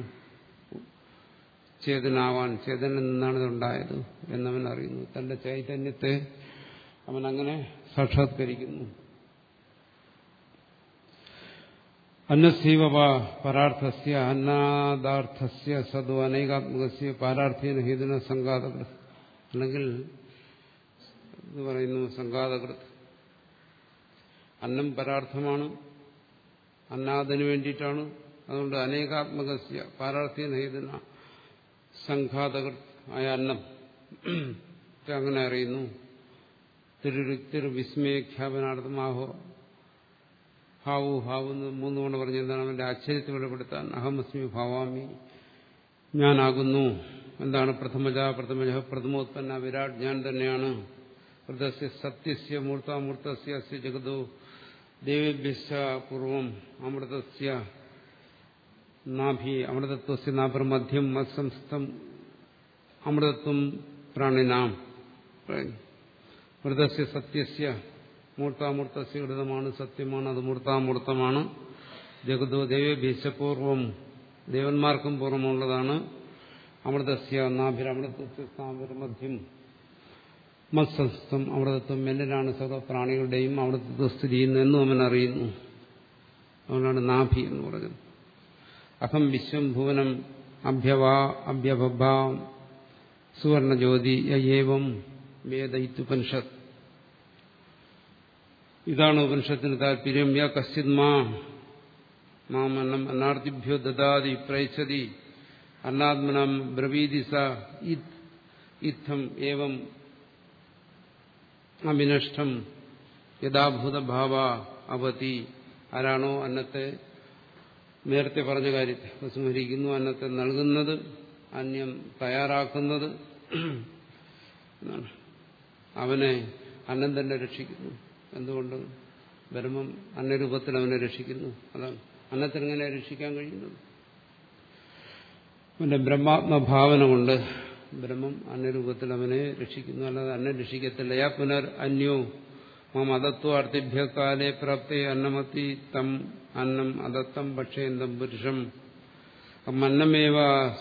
ചേതനാവാൻ ചേതനിൽ നിന്നാണ് ഇതുണ്ടായത് എന്നവൻ അറിയുന്നു തന്റെ ചൈതന്യത്തെ അവൻ അങ്ങനെ സാക്ഷാത്കരിക്കുന്നു. അന്നസീവ പരാർത്ഥസ്യ അന്നാദാർത്ഥസ്യ സദു അനേകാത്മകസ്യ പാരാർത്ഥീന ഹേതുന സംഘാതകൃത് അല്ലെങ്കിൽ ഇത് പറയുന്നു സംഘാതകൃത് അന്നം പരാർത്ഥമാണ് അന്നാദിന് വേണ്ടിയിട്ടാണ്. അതുകൊണ്ട് അനേകാത്മകസ്യ പാരാർത്ഥീന ഹേതുന സംഘാതകൃത് ആയ അന്നം. അങ്ങനെ അറിയുന്നു. തിരുരുത്തിർ വിസ്മയഖ്യാപനാർത്ഥം ആഹോ. ഹാവു ഹാവു എന്ന് മൂന്ന് കൊണ്ട് പറഞ്ഞ എന്താണ് അവന്റെ ആശ്ചര്യത്തെ വെളിപ്പെടുത്താൻ അഹമസ്മി ഭാവാമി. ഞാനാകുന്നു. എന്താണ് പ്രഥമജ പ്രഥമജ പ്രഥമോത്പന്ന വിരാട് ഞാൻ തന്നെയാണ്. വൃദ്ധസ്യ സത്യസ്യ മൂർത്താമൂർത്തസ്യ ജഗതോ ദേവേഭ്യസ്യ പൂർവം അമൃതസ്യ നാഭി അമൃതത്വസ്യ നാഭിർമധ്യം മത്സംസ്ഥം അമൃതത്വം പ്രാണിനാം. മൃതസ്യ സത്യസ്യ മൂർത്താമൂർത്തസ്യ ഘടിതമാണ് സത്യമാണ് അത് മൂർത്താമൂർത്തമാണ്. ജഗതോ ദേവേഭ്യസ്യപൂർവം ദേവന്മാർക്കും പൂർവമുള്ളതാണ് അമൃതസ്യ നാഭിരമൃതത്വം മത്സംസ്ഥം അമൃതത്വം എന്നിലാണ് സർവ പ്രാണികളുടെയും അമൃതത്വ സ്ഥിതി ചെയ്യുന്നു എന്നും അവൻ അറിയുന്നു. അതുകൊണ്ടാണ് നാഭി എന്ന് പറഞ്ഞത്. അഹം വിശ്വം ഭുവനം അഭ്യവാ അഭ്യഭഭാം സുവർണജ്യോതി യേവം വേദയിത്തുപനിഷത്ത് ഇതാണ് ഉപനിഷത്തിന് താല്പര്യം യ കശ്ചിത് മാ മാമന്നം അന്നാർത്തിഭ്യോ ദദാതി പ്രയച്ഛതി അന്നാത്മനം ബ്രവീതി സ ഇത്തം ഏവം അഭിനഷ്ടം യഥാഭൂതഭാവ അവതി. ആരാണോ അന്നത്തെ നേരത്തെ പറഞ്ഞ കാര്യത്തെ സ്മരിക്കുന്നു അന്നത്തെ നൽകുന്നത് അന്യം തയ്യാറാക്കുന്നത് അവനെ അന്നം തന്നെ രക്ഷിക്കുന്നു. എന്തുകൊണ്ട്? ബ്രഹ്മം അന്നരൂപത്തിൽ അവനെ രക്ഷിക്കുന്നു. അതാണ്. അന്നത്തിനെങ്ങനെ രക്ഷിക്കാൻ കഴിയുന്നത്? അവന്റെ ബ്രഹ്മാത്മഭാവന കൊണ്ട് ബ്രഹ്മം അന്നരൂപത്തിൽ അവനെ രക്ഷിക്കുന്നു. അല്ലാതെ അന്നെ രക്ഷിക്കത്തില്ല. യാ പുനർ അന്യോ മാം അർത്ഥിഭ്യകാലെ പ്രാപ്തി അന്നമത്തി തം അന്നം അതത്തം ഭക്ഷ്യന്തം പുരുഷം അന്നമേവ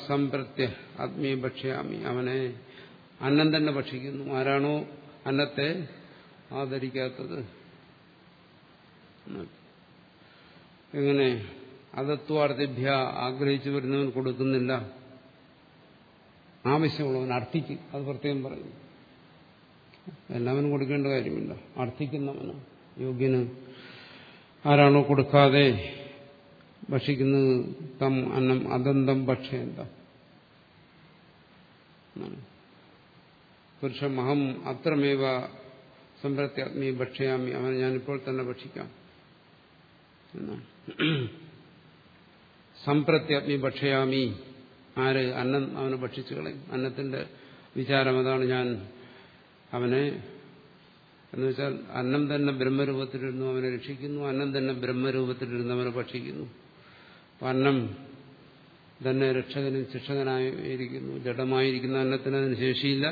സംപ്രത്യ ആത്മീയ ഭക്ഷ്യാമി അവനെ അന്നം തന്നെ ഭക്ഷിക്കുന്നു. ആരാണോ അന്നത്തെ ആദരിക്കാത്തത്? എങ്ങനെ? അതത്വാർത്ഥിഭ്യ ആഗ്രഹിച്ചു വരുന്നവൻ കൊടുക്കുന്നില്ല. ആവശ്യമുള്ളവൻ അർത്ഥിക്കും അത് പ്രത്യേകം പറയുന്നു. എല്ലാവനും കൊടുക്കേണ്ട കാര്യമില്ല. അർത്ഥിക്കുന്നവന് യോഗ്യന് ആരാണോ കൊടുക്കാതെ ഭക്ഷിക്കുന്നത് തം അന്നം അതന്തം ഭക്ഷ്യന്തം. പുരുഷം അഹം അത്രമേവ സംപ്രത്യാത്മി ഭക്ഷ്യാമി. അവനെ ഞാനിപ്പോൾ തന്നെ ഭക്ഷിക്കാം. സംപ്രത്യാത്മി ഭക്ഷ്യാമി. ആര്? അന്നം അവന് ഭക്ഷിച്ചു കളയും. അന്നത്തിന്റെ വിചാരം അതാണ് ഞാൻ അവനെ എന്ന് വെച്ചാൽ അന്നം തന്നെ ബ്രഹ്മരൂപത്തിലിരുന്നു അവനെ രക്ഷിക്കുന്നു. അന്നം തന്നെ ബ്രഹ്മരൂപത്തിലിരുന്ന് അവനെ ഭക്ഷിക്കുന്നു. അന്നം തന്നെ രക്ഷകനും ശിക്ഷകനായിരിക്കുന്നു. ജഡമായിരിക്കുന്ന അന്നത്തിന് അതിന് ശേഷിയില്ല.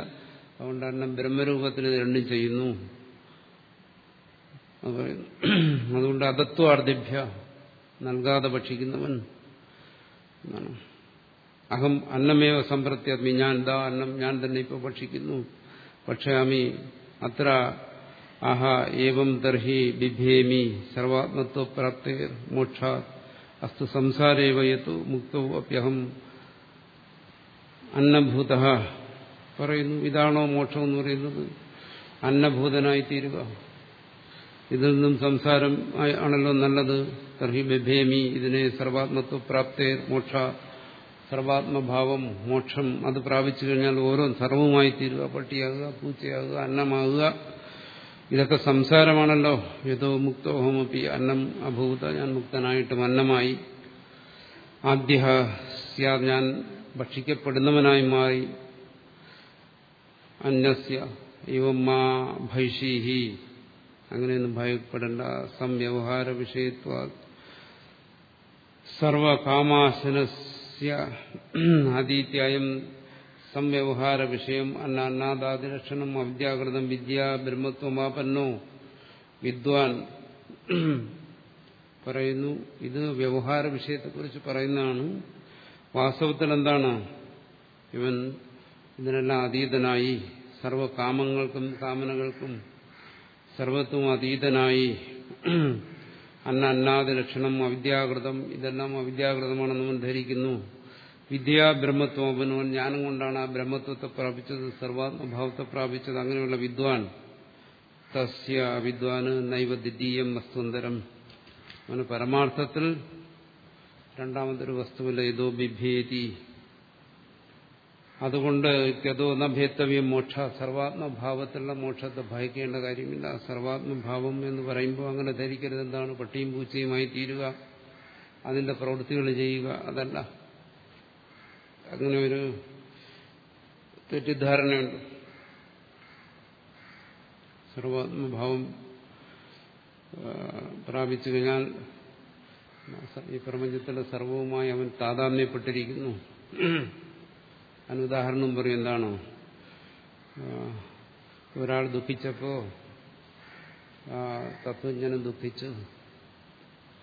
അതുകൊണ്ട് അന്നം ബ്രഹ്മരൂപത്തിൽ രണ്ടും ചെയ്യുന്നു അതുകൊണ്ട് അതത്വാർദ്ധിഭ്യ നൽകാതെ ഭക്ഷിക്കുന്നവൻ അഹം അന്നമേവ സമ്പ്രത്യാത്മി ഞാൻ ദാ അന്നം ഞാൻ തന്നെ ഇപ്പോൾ ഭക്ഷിക്കുന്നു. ഭക്ഷ്യാമി അത്ര ആഹ ഏവം ദർഹി ബിഭേമി സർവാത്മത്വപ്രാപ്തേ മോക്ഷ അസ്തു സംസാരേവ യത്തു മുക്തോ അപ്യഹം അന്നഭൂത പറയുന്നു ഇതാണോ മോക്ഷം എന്ന് പറയുന്നത്? അന്നഭൂതനായി തീരുക. ഇതിൽ നിന്നും സംസാരം ആണല്ലോ നല്ലത്. തർഹി ബിഭേമി ഇതിനെ സർവാത്മത്വപ്രാപ്തേർ മോക്ഷ സർവാത്മഭാവം മോക്ഷം അത് പ്രാപിച്ചു കഴിഞ്ഞാൽ ഓരോ സർവമായി തീരുക പട്ടിയാകുക പൂച്ചയാകുക അന്നമാകുക. ഇതൊക്കെ സംസാരമാണല്ലോ. യഥോ മുക്തോഹമപ്പി അന്നം അഭൂത ഞാൻ മുക്തനായിട്ടും അന്നമായി. ആദ്യ ഞാൻ ഭക്ഷിക്കപ്പെടുന്നവനായി മാറി. അന്നസ്യ ഇവം മാ ഭൈഷീഹി. അങ്ങനെയൊന്നും ഭയപ്പെടേണ്ട. സംവ്യവഹാര വിഷയത്വ. സർവകാമാശന ആദിത്യായം സംവ്യവഹാര വിഷയം അന്നാദാദിലക്ഷണം അവിദ്യാകൃതം വിദ്യ ബ്രഹ്മത്വമാപന്നോ. വിദ്വാൻ പറയുന്നു ഇത് വ്യവഹാര വിഷയത്തെക്കുറിച്ച് പറയുന്നതാണ്. വാസ്തവത്തിൽ എന്താണ്? ഇവൻ ഇതിനെല്ലാം അതീതനായി സർവകാമങ്ങൾക്കും കാമനകൾക്കും സർവത്വം അതീതനായി. അന്ന അന്നാദ ലക്ഷണം അവിദ്യാകൃതം. ഇതെല്ലാം അവിദ്യാകൃതമാണെന്ന് അവൻ ധരിക്കുന്നു. വിദ്യാ ബ്രഹ്മത്വം അവനവൻ ജ്ഞാനം കൊണ്ടാണ് ആ ബ്രഹ്മത്വത്തെ പ്രാപിച്ചത്. സർവാത്മഭാവത്തെ പ്രാപിച്ചത്. അങ്ങനെയുള്ള വിദ്വാൻ. തസ്യ വിദ്വാന് നൈവദ്വിതീയം വസ്തുന്തരം. അവന് പരമാർത്ഥത്തിൽ രണ്ടാമതൊരു വസ്തുവില്ല. ഇതോ ബിഭേതി അതുകൊണ്ട് ഗതോ നഭേത്തവ്യം മോക്ഷ സർവാത്മഭാവത്തിലുള്ള മോക്ഷത്തെ ഭയക്കേണ്ട കാര്യമില്ല. സർവാത്മഭാവം എന്ന് പറയുമ്പോൾ അങ്ങനെ ധരിക്കരുത്. എന്താണ്? പട്ടിയും പൂച്ചയുമായി തീരുക. അതിന്റെ പ്രവൃത്തികൾ ചെയ്യുക. അതല്ല. അങ്ങനെ ഒരു തെറ്റിദ്ധാരണയുണ്ട്. സർവാത്മഭാവം പ്രാപിച്ചു കഴിഞ്ഞാൽ ഈ പ്രപഞ്ചത്തിലെ സർവവുമായി അവൻ താതാമ്യപ്പെട്ടിരിക്കുന്നു അതിനുദാഹരണം പറയും എന്താണോ? ഒരാൾ ദുഃഖിച്ചപ്പോ തത്വജ്ഞനും ദുഃഖിച്ചു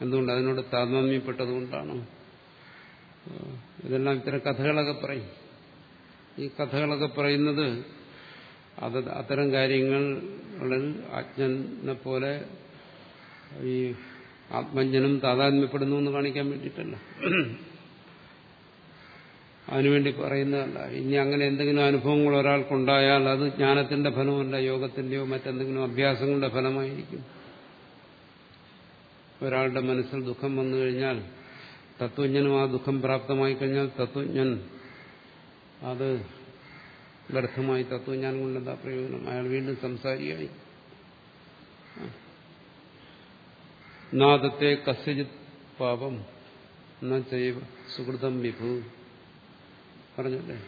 എന്തുകൊണ്ട് അതിനോട് താതാമ്യപ്പെട്ടതുകൊണ്ടാണ് ഇതെല്ലാം ഇത്തരം കഥകളൊക്കെ പറയും. ഈ കഥകളൊക്കെ പറയുന്നത് അത് അത്തരം കാര്യങ്ങളിൽ അജ്ഞനെ പോലെ ഈ ആത്മജ്ഞനും താതാത്മ്യപ്പെടുന്നു എന്ന് കാണിക്കാൻ വേണ്ടിയിട്ടല്ല. അതിനുവേണ്ടി പറയുന്നതല്ല. ഇനി അങ്ങനെ എന്തെങ്കിലും അനുഭവങ്ങൾ ഒരാൾക്കുണ്ടായാൽ അത് ജ്ഞാനത്തിന്റെ ഫലമല്ല യോഗത്തിന്റെയോ മറ്റെന്തെങ്കിലും അഭ്യാസങ്ങളുടെ ഫലമായിരിക്കും. ഒരാളുടെ മനസ്സിൽ ദുഃഖം വന്നു കഴിഞ്ഞാൽ തത്വജ്ഞനും ആ ദുഃഖം പ്രാപ്തമായി കഴിഞ്ഞാൽ തത്വജ്ഞൻ അത് വ്യർത്ഥമായി തത്വജ്ഞാനം കൊണ്ട് എന്താ പ്രയോജനം? അയാൾ വീണ്ടും സംസാരിയായി. നാദത്തെ കസ്യജിത് പാപം എന്നാൽ ചെയ്വ സുഹൃതം വിഭു. പറഞ്ഞല്ലേ?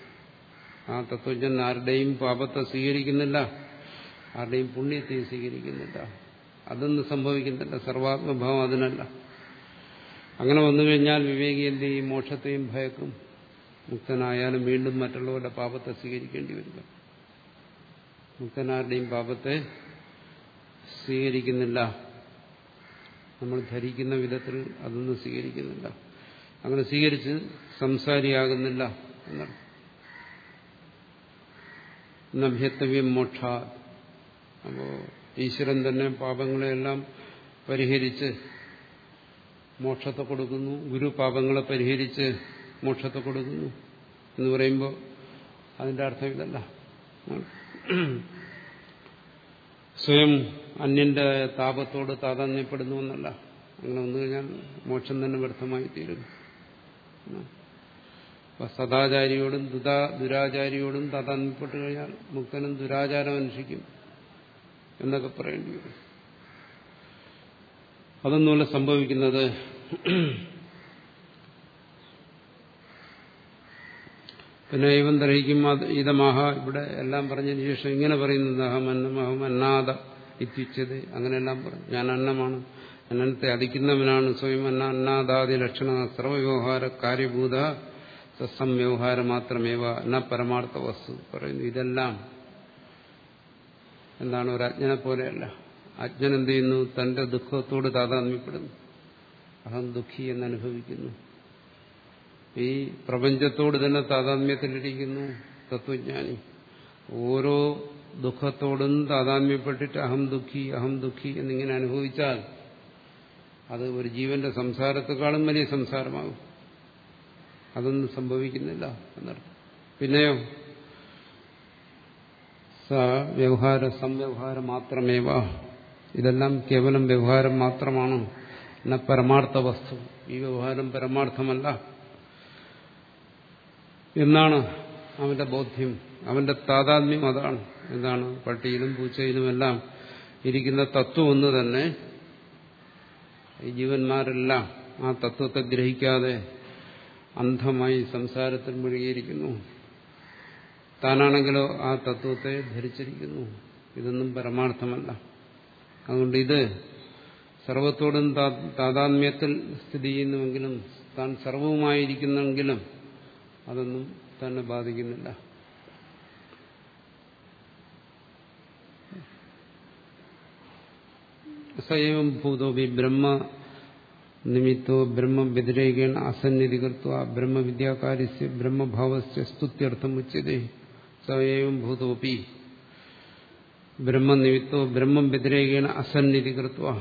ആ തത്വജ്ഞൻ ആരുടെയും പാപത്തെ സ്വീകരിക്കുന്നില്ല ആരുടെയും പുണ്യത്തെ സ്വീകരിക്കുന്നില്ല. അതൊന്നും സംഭവിക്കുന്നില്ല സർവാത്മഭാവം അതിനല്ല. അങ്ങനെ വന്നു കഴിഞ്ഞാൽ വിവേകി മോക്ഷത്തെയും ഭയക്കും. മുക്തനായാലും വീണ്ടും മറ്റുള്ളവരുടെ പാപത്തെ സ്വീകരിക്കേണ്ടി വരിക മുക്തനാരുടെയും പാപത്തെ സ്വീകരിക്കുന്നില്ല. നമ്മൾ ധരിക്കുന്ന വിധത്തിൽ അതൊന്നും സ്വീകരിക്കുന്നില്ല. അങ്ങനെ സ്വീകരിച്ച് സംസാരിയാകുന്നില്ല. എന്നർത്ഥം നഭ്യത്വ്യം മോക്ഷ അപ്പോ ഈശ്വരൻ തന്നെ പാപങ്ങളെല്ലാം പരിഹരിച്ച് മോക്ഷത്തെ കൊടുക്കുന്നു. ഗുരു പാപങ്ങളെ പരിഹരിച്ച് മോക്ഷത്തെ കൊടുക്കുന്നു എന്ന് പറയുമ്പോൾ അതിന്റെ അർത്ഥം ഇതല്ല. സ്വയം അന്യന്റെ താപത്തോട് താതാന്യപ്പെടുന്നു എന്നല്ല. അങ്ങനെ വന്നു കഴിഞ്ഞാൽ മോക്ഷം തന്നെ വ്യർത്ഥമായി തീരും അപ്പൊ സദാചാരിയോടും ദുതാ ദുരാചാരിയോടും താതാന്യപ്പെട്ട് കഴിഞ്ഞാൽ മുക്തനും ദുരാചാരം അനുഷ്ഠിക്കും എന്നൊക്കെ പറയേണ്ടി വരും. അതൊന്നുമല്ല സംഭവിക്കുന്നത്. പിന്നെ ഇവൻ ഗ്രഹിക്കും ഇതമാഹ ഇവിടെ എല്ലാം പറഞ്ഞതിന് ശേഷം ഇങ്ങനെ പറയുന്നത് അഹം അന്നം അഹം അന്നാദ ഇത്യുച്ചത്. അങ്ങനെയെല്ലാം പറഞ്ഞു. ഞാൻ അന്നമാണ്. അന്നത്തെ അധിക്കുന്നവനാണ് സ്വയം അന്ന അന്നാദാദി ലക്ഷണ സർവവ്യവഹാര കാര്യഭൂത സസം വ്യവഹാരം മാത്രമേവ ന പരമാർത്ഥ വസ്തു പറയുന്നു. ഇതെല്ലാം എന്താണ് ഒരു അജ്ഞനെ പോലെയല്ല. അജ്ഞൻ എന്ത് ചെയ്യുന്നു? തന്റെ ദുഃഖത്തോട് താതാത്മ്യപ്പെടുന്നു. അഹം ദുഃഖി എന്നനുഭവിക്കുന്നു. ഈ പ്രപഞ്ചത്തോട് തന്നെ താതാത്മ്യത്തിലിരിക്കുന്നു തത്വജ്ഞാനി. ഓരോ ദുഃഖത്തോടും താതാത്മ്യപ്പെട്ടിട്ട് അഹം ദുഃഖി അഹം ദുഃഖി എന്നിങ്ങനെ അനുഭവിച്ചാൽ അത് ഒരു ജീവന്റെ സംസാരത്തെക്കാളും വലിയ സംസാരമാകും. അതൊന്നും സംഭവിക്കുന്നില്ല എന്നർത്ഥം. പിന്നെയോ? സ വ്യവഹാര സംവ്യവഹാരം മാത്രമേവ. ഇതെല്ലാം കേവലം വ്യവഹാരം മാത്രമാണ്. എന്ന പരമാർത്ഥ വസ്തു. ഈ വ്യവഹാരം പരമാർത്ഥമല്ല. എന്നാണ് അവന്റെ ബോധ്യം. അവന്റെ താതാത്മ്യം അതാണ്. എന്താണ്? പട്ടിയിലും പൂച്ചയിലുമെല്ലാം ഇരിക്കുന്ന തത്വം ഒന്ന് തന്നെ. ഈ ജീവന്മാരെല്ലാം ആ തത്വത്തെ ഗ്രഹിക്കാതെ അന്ധമായി സംസാരത്തിൽ മുഴുകിയിരിക്കുന്നു. താനാണെങ്കിലോ ആ തത്വത്തെ ധരിച്ചിരിക്കുന്നു. ഇതൊന്നും പരമാർത്ഥമല്ല. അതുകൊണ്ട് ഇത് സർവത്തോടും താതാത്മ്യത്തിൽ സ്ഥിതി ചെയ്യുന്നുവെങ്കിലും താൻ സർവവുമായിരിക്കുന്നെങ്കിലും അതൊന്നും തന്നെ ബാധിക്കുന്നില്ല. സയവം ഭൂതോപി ബ്രഹ്മ നിമിത്തോ ബ്രഹ്മം വ്യതിരേകേണ അസന്നിധികൃത്വ ബ്രഹ്മവിദ്യാകാര്യസ്യ ബ്രഹ്മഭാവസ്യ സ്തുത്യർത്ഥം ഉച്ചതേ സയവം ഭൂതോപി. ബ്രഹ്മനിമിത്തോ ബ്രഹ്മം വ്യതിരേകേണ അസന്നിധികൃത്വ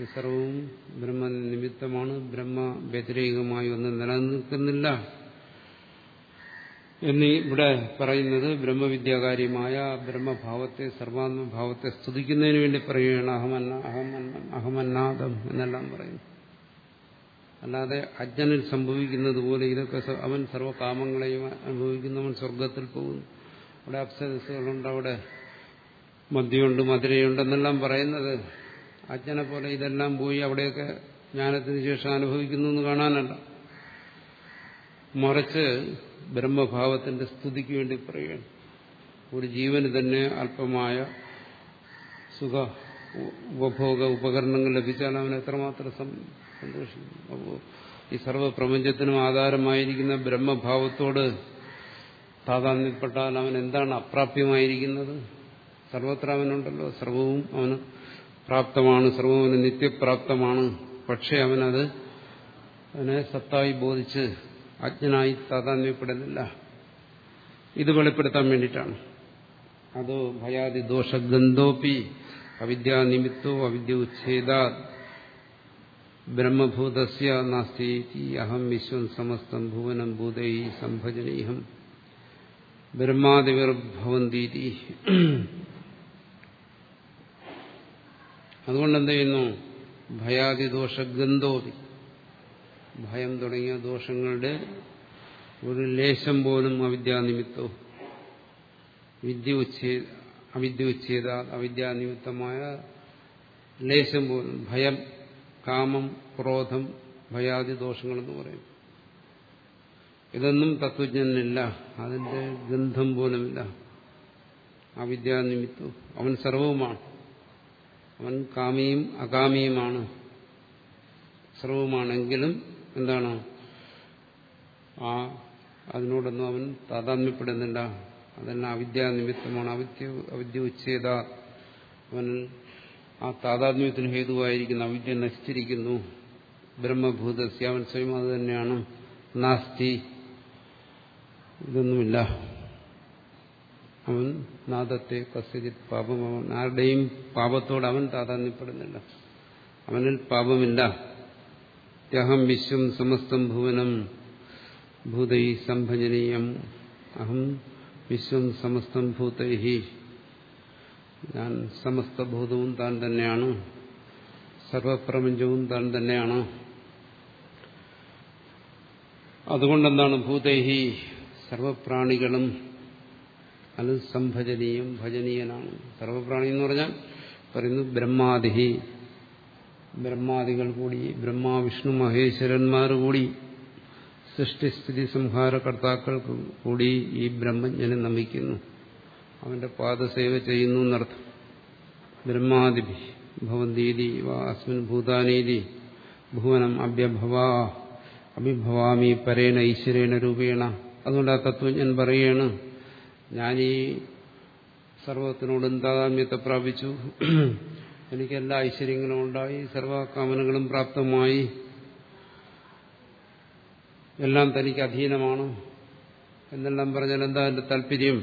ഈ സർവവും ബ്രഹ്മനിമിത്തമാണ് ബ്രഹ്മ വ്യതിരേകമായി ഒന്നും നിലനിൽക്കുന്നില്ല. എന്നീ ഇവിടെ പറയുന്നത് ബ്രഹ്മവിദ്യാകാര്യമായ ബ്രഹ്മഭാവത്തെ സർവാത്മഭാവത്തെ സ്തുതിക്കുന്നതിന് വേണ്ടി പറയുകയാണ് അഹമന്ന അഹമന്ന അഹമന്നാദം എന്നെല്ലാം പറയുന്നു. അല്ലാതെ അജ്ഞനിൽ സംഭവിക്കുന്നത് പോലെ ഇതൊക്കെ അവൻ സർവകാമങ്ങളെയും അനുഭവിക്കുന്നവൻ സ്വർഗത്തിൽ പോകുന്നു. അവിടെ അപ്സരസുകളുണ്ട് അവിടെ മദ്യമുണ്ട് മധുരയുണ്ടെന്നെല്ലാം പറയുന്നത് അജ്ഞനെ പോലെ ഇതെല്ലാം പോയി അവിടെയൊക്കെ ജ്ഞാനത്തിന് ശേഷം അനുഭവിക്കുന്നു എന്ന് കാണാനല്ല. മറിച്ച് ബ്രഹ്മഭാവത്തിന്റെ സ്തുതിക്ക് വേണ്ടി പറയുകയാണ്. ഒരു ജീവന് തന്നെ അല്പമായ സുഖ ഉപഭോഗ ഉപകരണങ്ങൾ ലഭിച്ചാൽ അവൻ എത്രമാത്രം സന്തോഷിക്കും. അപ്പോൾ ഈ സർവപ്രപഞ്ചത്തിനും ആധാരമായിരിക്കുന്ന ബ്രഹ്മഭാവത്തോട് താതാന്യപ്പെട്ടാൽ അവൻ എന്താണ് അപ്രാപ്യമായിരിക്കുന്നത്? സർവത്ര അവനുണ്ടല്ലോ. സർവവും അവന് പ്രാപ്തമാണ്. സർവവും അവന് നിത്യപ്രാപ്തമാണ്. പക്ഷെ അവനത് അവനെ സത്തായി ബോധിച്ച് അജ്ഞനായി താതാത്മ്യപ്പെടുന്നില്ല ഇത് വെളിപ്പെടുത്താൻ വേണ്ടിയിട്ടാണ്. അതോ ഭയാതി ദോഷഗന്ധോപി അവിദ്യാനിമിത്തോ അവിദ്യ ഉച്ഛേദാ ബ്രഹ്മഭൂതസ്യ നാസ്തി അഹം വിശ്വം സമസ്തം ഭുവനം ഭൂതൈ സംഭജനീയം ബ്രഹ്മാദിവിർഭവന്തീതി. അതുകൊണ്ട് എന്ത് ചെയ്യുന്നു? ഭയാതിദോഷഗന്ധോപി ഭയം തുടങ്ങിയ ദോഷങ്ങളുടെ ഒരു ലേശം പോലും അവിദ്യാനിമിത്തോ വിദ്യ ഉച്ഛേദ അവിദ്യ ഉച്ഛേദ അവിദ്യാനിമിത്തമായ ലേശം പോലും ഭയം കാമം ക്രോധം ഭയാദി ദോഷങ്ങളെന്ന് പറയും. ഇതൊന്നും തത്വജ്ഞനില്ല അതിന്റെ ഗന്ധം പോലുമില്ല. അവിദ്യാനിമിത്തം അവൻ സർവവുമാണ്. അവൻ കാമിയും അകാമിയുമാണ്. സർവവുമാണെങ്കിലും എന്താണ്? ആ അതിനോടൊന്നും അവൻ താതാത്മ്യപ്പെടുന്നില്ല അതെല്ലാം അവിദ്യാനിമിത്തമാണ് അവിദ്യ അവിദ്യ ഉച്ചേത. അവൻ ആ താതാത്മ്യത്തിന് ഹേതുവായിരിക്കുന്ന. അവിദ്യ നശിച്ചിരിക്കുന്നു. ബ്രഹ്മഭൂതസ്യ. അവൻ സ്വയം അത് തന്നെയാണ്. നാസ്തി. ഇതൊന്നുമില്ല. അവൻ നാദത്തെ കസ്യജിത് പാപം. അവൻ ആരുടെയും പാപത്തോട് അവൻ താതാന്യപ്പെടുന്നില്ല അവനിൽ പാപമില്ല. ത്യഹം വിശ്വം സമസ്തം ഭുവനം ഭൂതൈ സംഭജനീയം. അഹം വിശ്വം സമസ്തം ഭൂതൈഹി. ഞാൻ സമസ്ത ഭൂതവും താൻ തന്നെയാണ്. സർവപ്രപഞ്ചവും താൻ തന്നെയാണ്. അതുകൊണ്ടെന്താണ് ഭൂതൈഹി? സർവപ്രാണികളും അത് സംഭജനീയം ഭജനീയനാണ്. സർവപ്രാണി എന്ന് പറഞ്ഞാൽ പറയുന്നു ബ്രഹ്മാദിഹി. ബ്രഹ്മാദികൾ കൂടി ബ്രഹ്മ വിഷ്ണു മഹേശ്വരന്മാർ കൂടി സൃഷ്ടിസ്ഥിതി സംഹാര കർത്താക്കൾക്ക് കൂടി ഈ ബ്രഹ്മജ്ഞനെ നമിക്കുന്നു. അവന്റെ പാദസേവ ചെയ്യുന്നു എന്നർത്ഥം. ബ്രഹ്മാദിഭി ഭവന്തീതി വാ അസ്മിൻ ഭൂതാനീതി ഭുവനം അഭ്യഭവാ അഭിഭവാമി പരേണ ഈശ്വരേണ രൂപേണ. അതുകൊണ്ട് ആ തത്വജ്ഞൻ പറയാണ് ഈ സർവത്തിനോടും താതാമ്യത്തെ പ്രാപിച്ചു. എനിക്ക് എല്ലാ ഐശ്വര്യങ്ങളും ഉണ്ടായി സർവകാമനകളും പ്രാപ്തമായി. എല്ലാം തനിക്ക് അധീനമാണ്. എന്നെല്ലാം പറഞ്ഞാൽ എന്താ എന്റെ താല്പര്യം?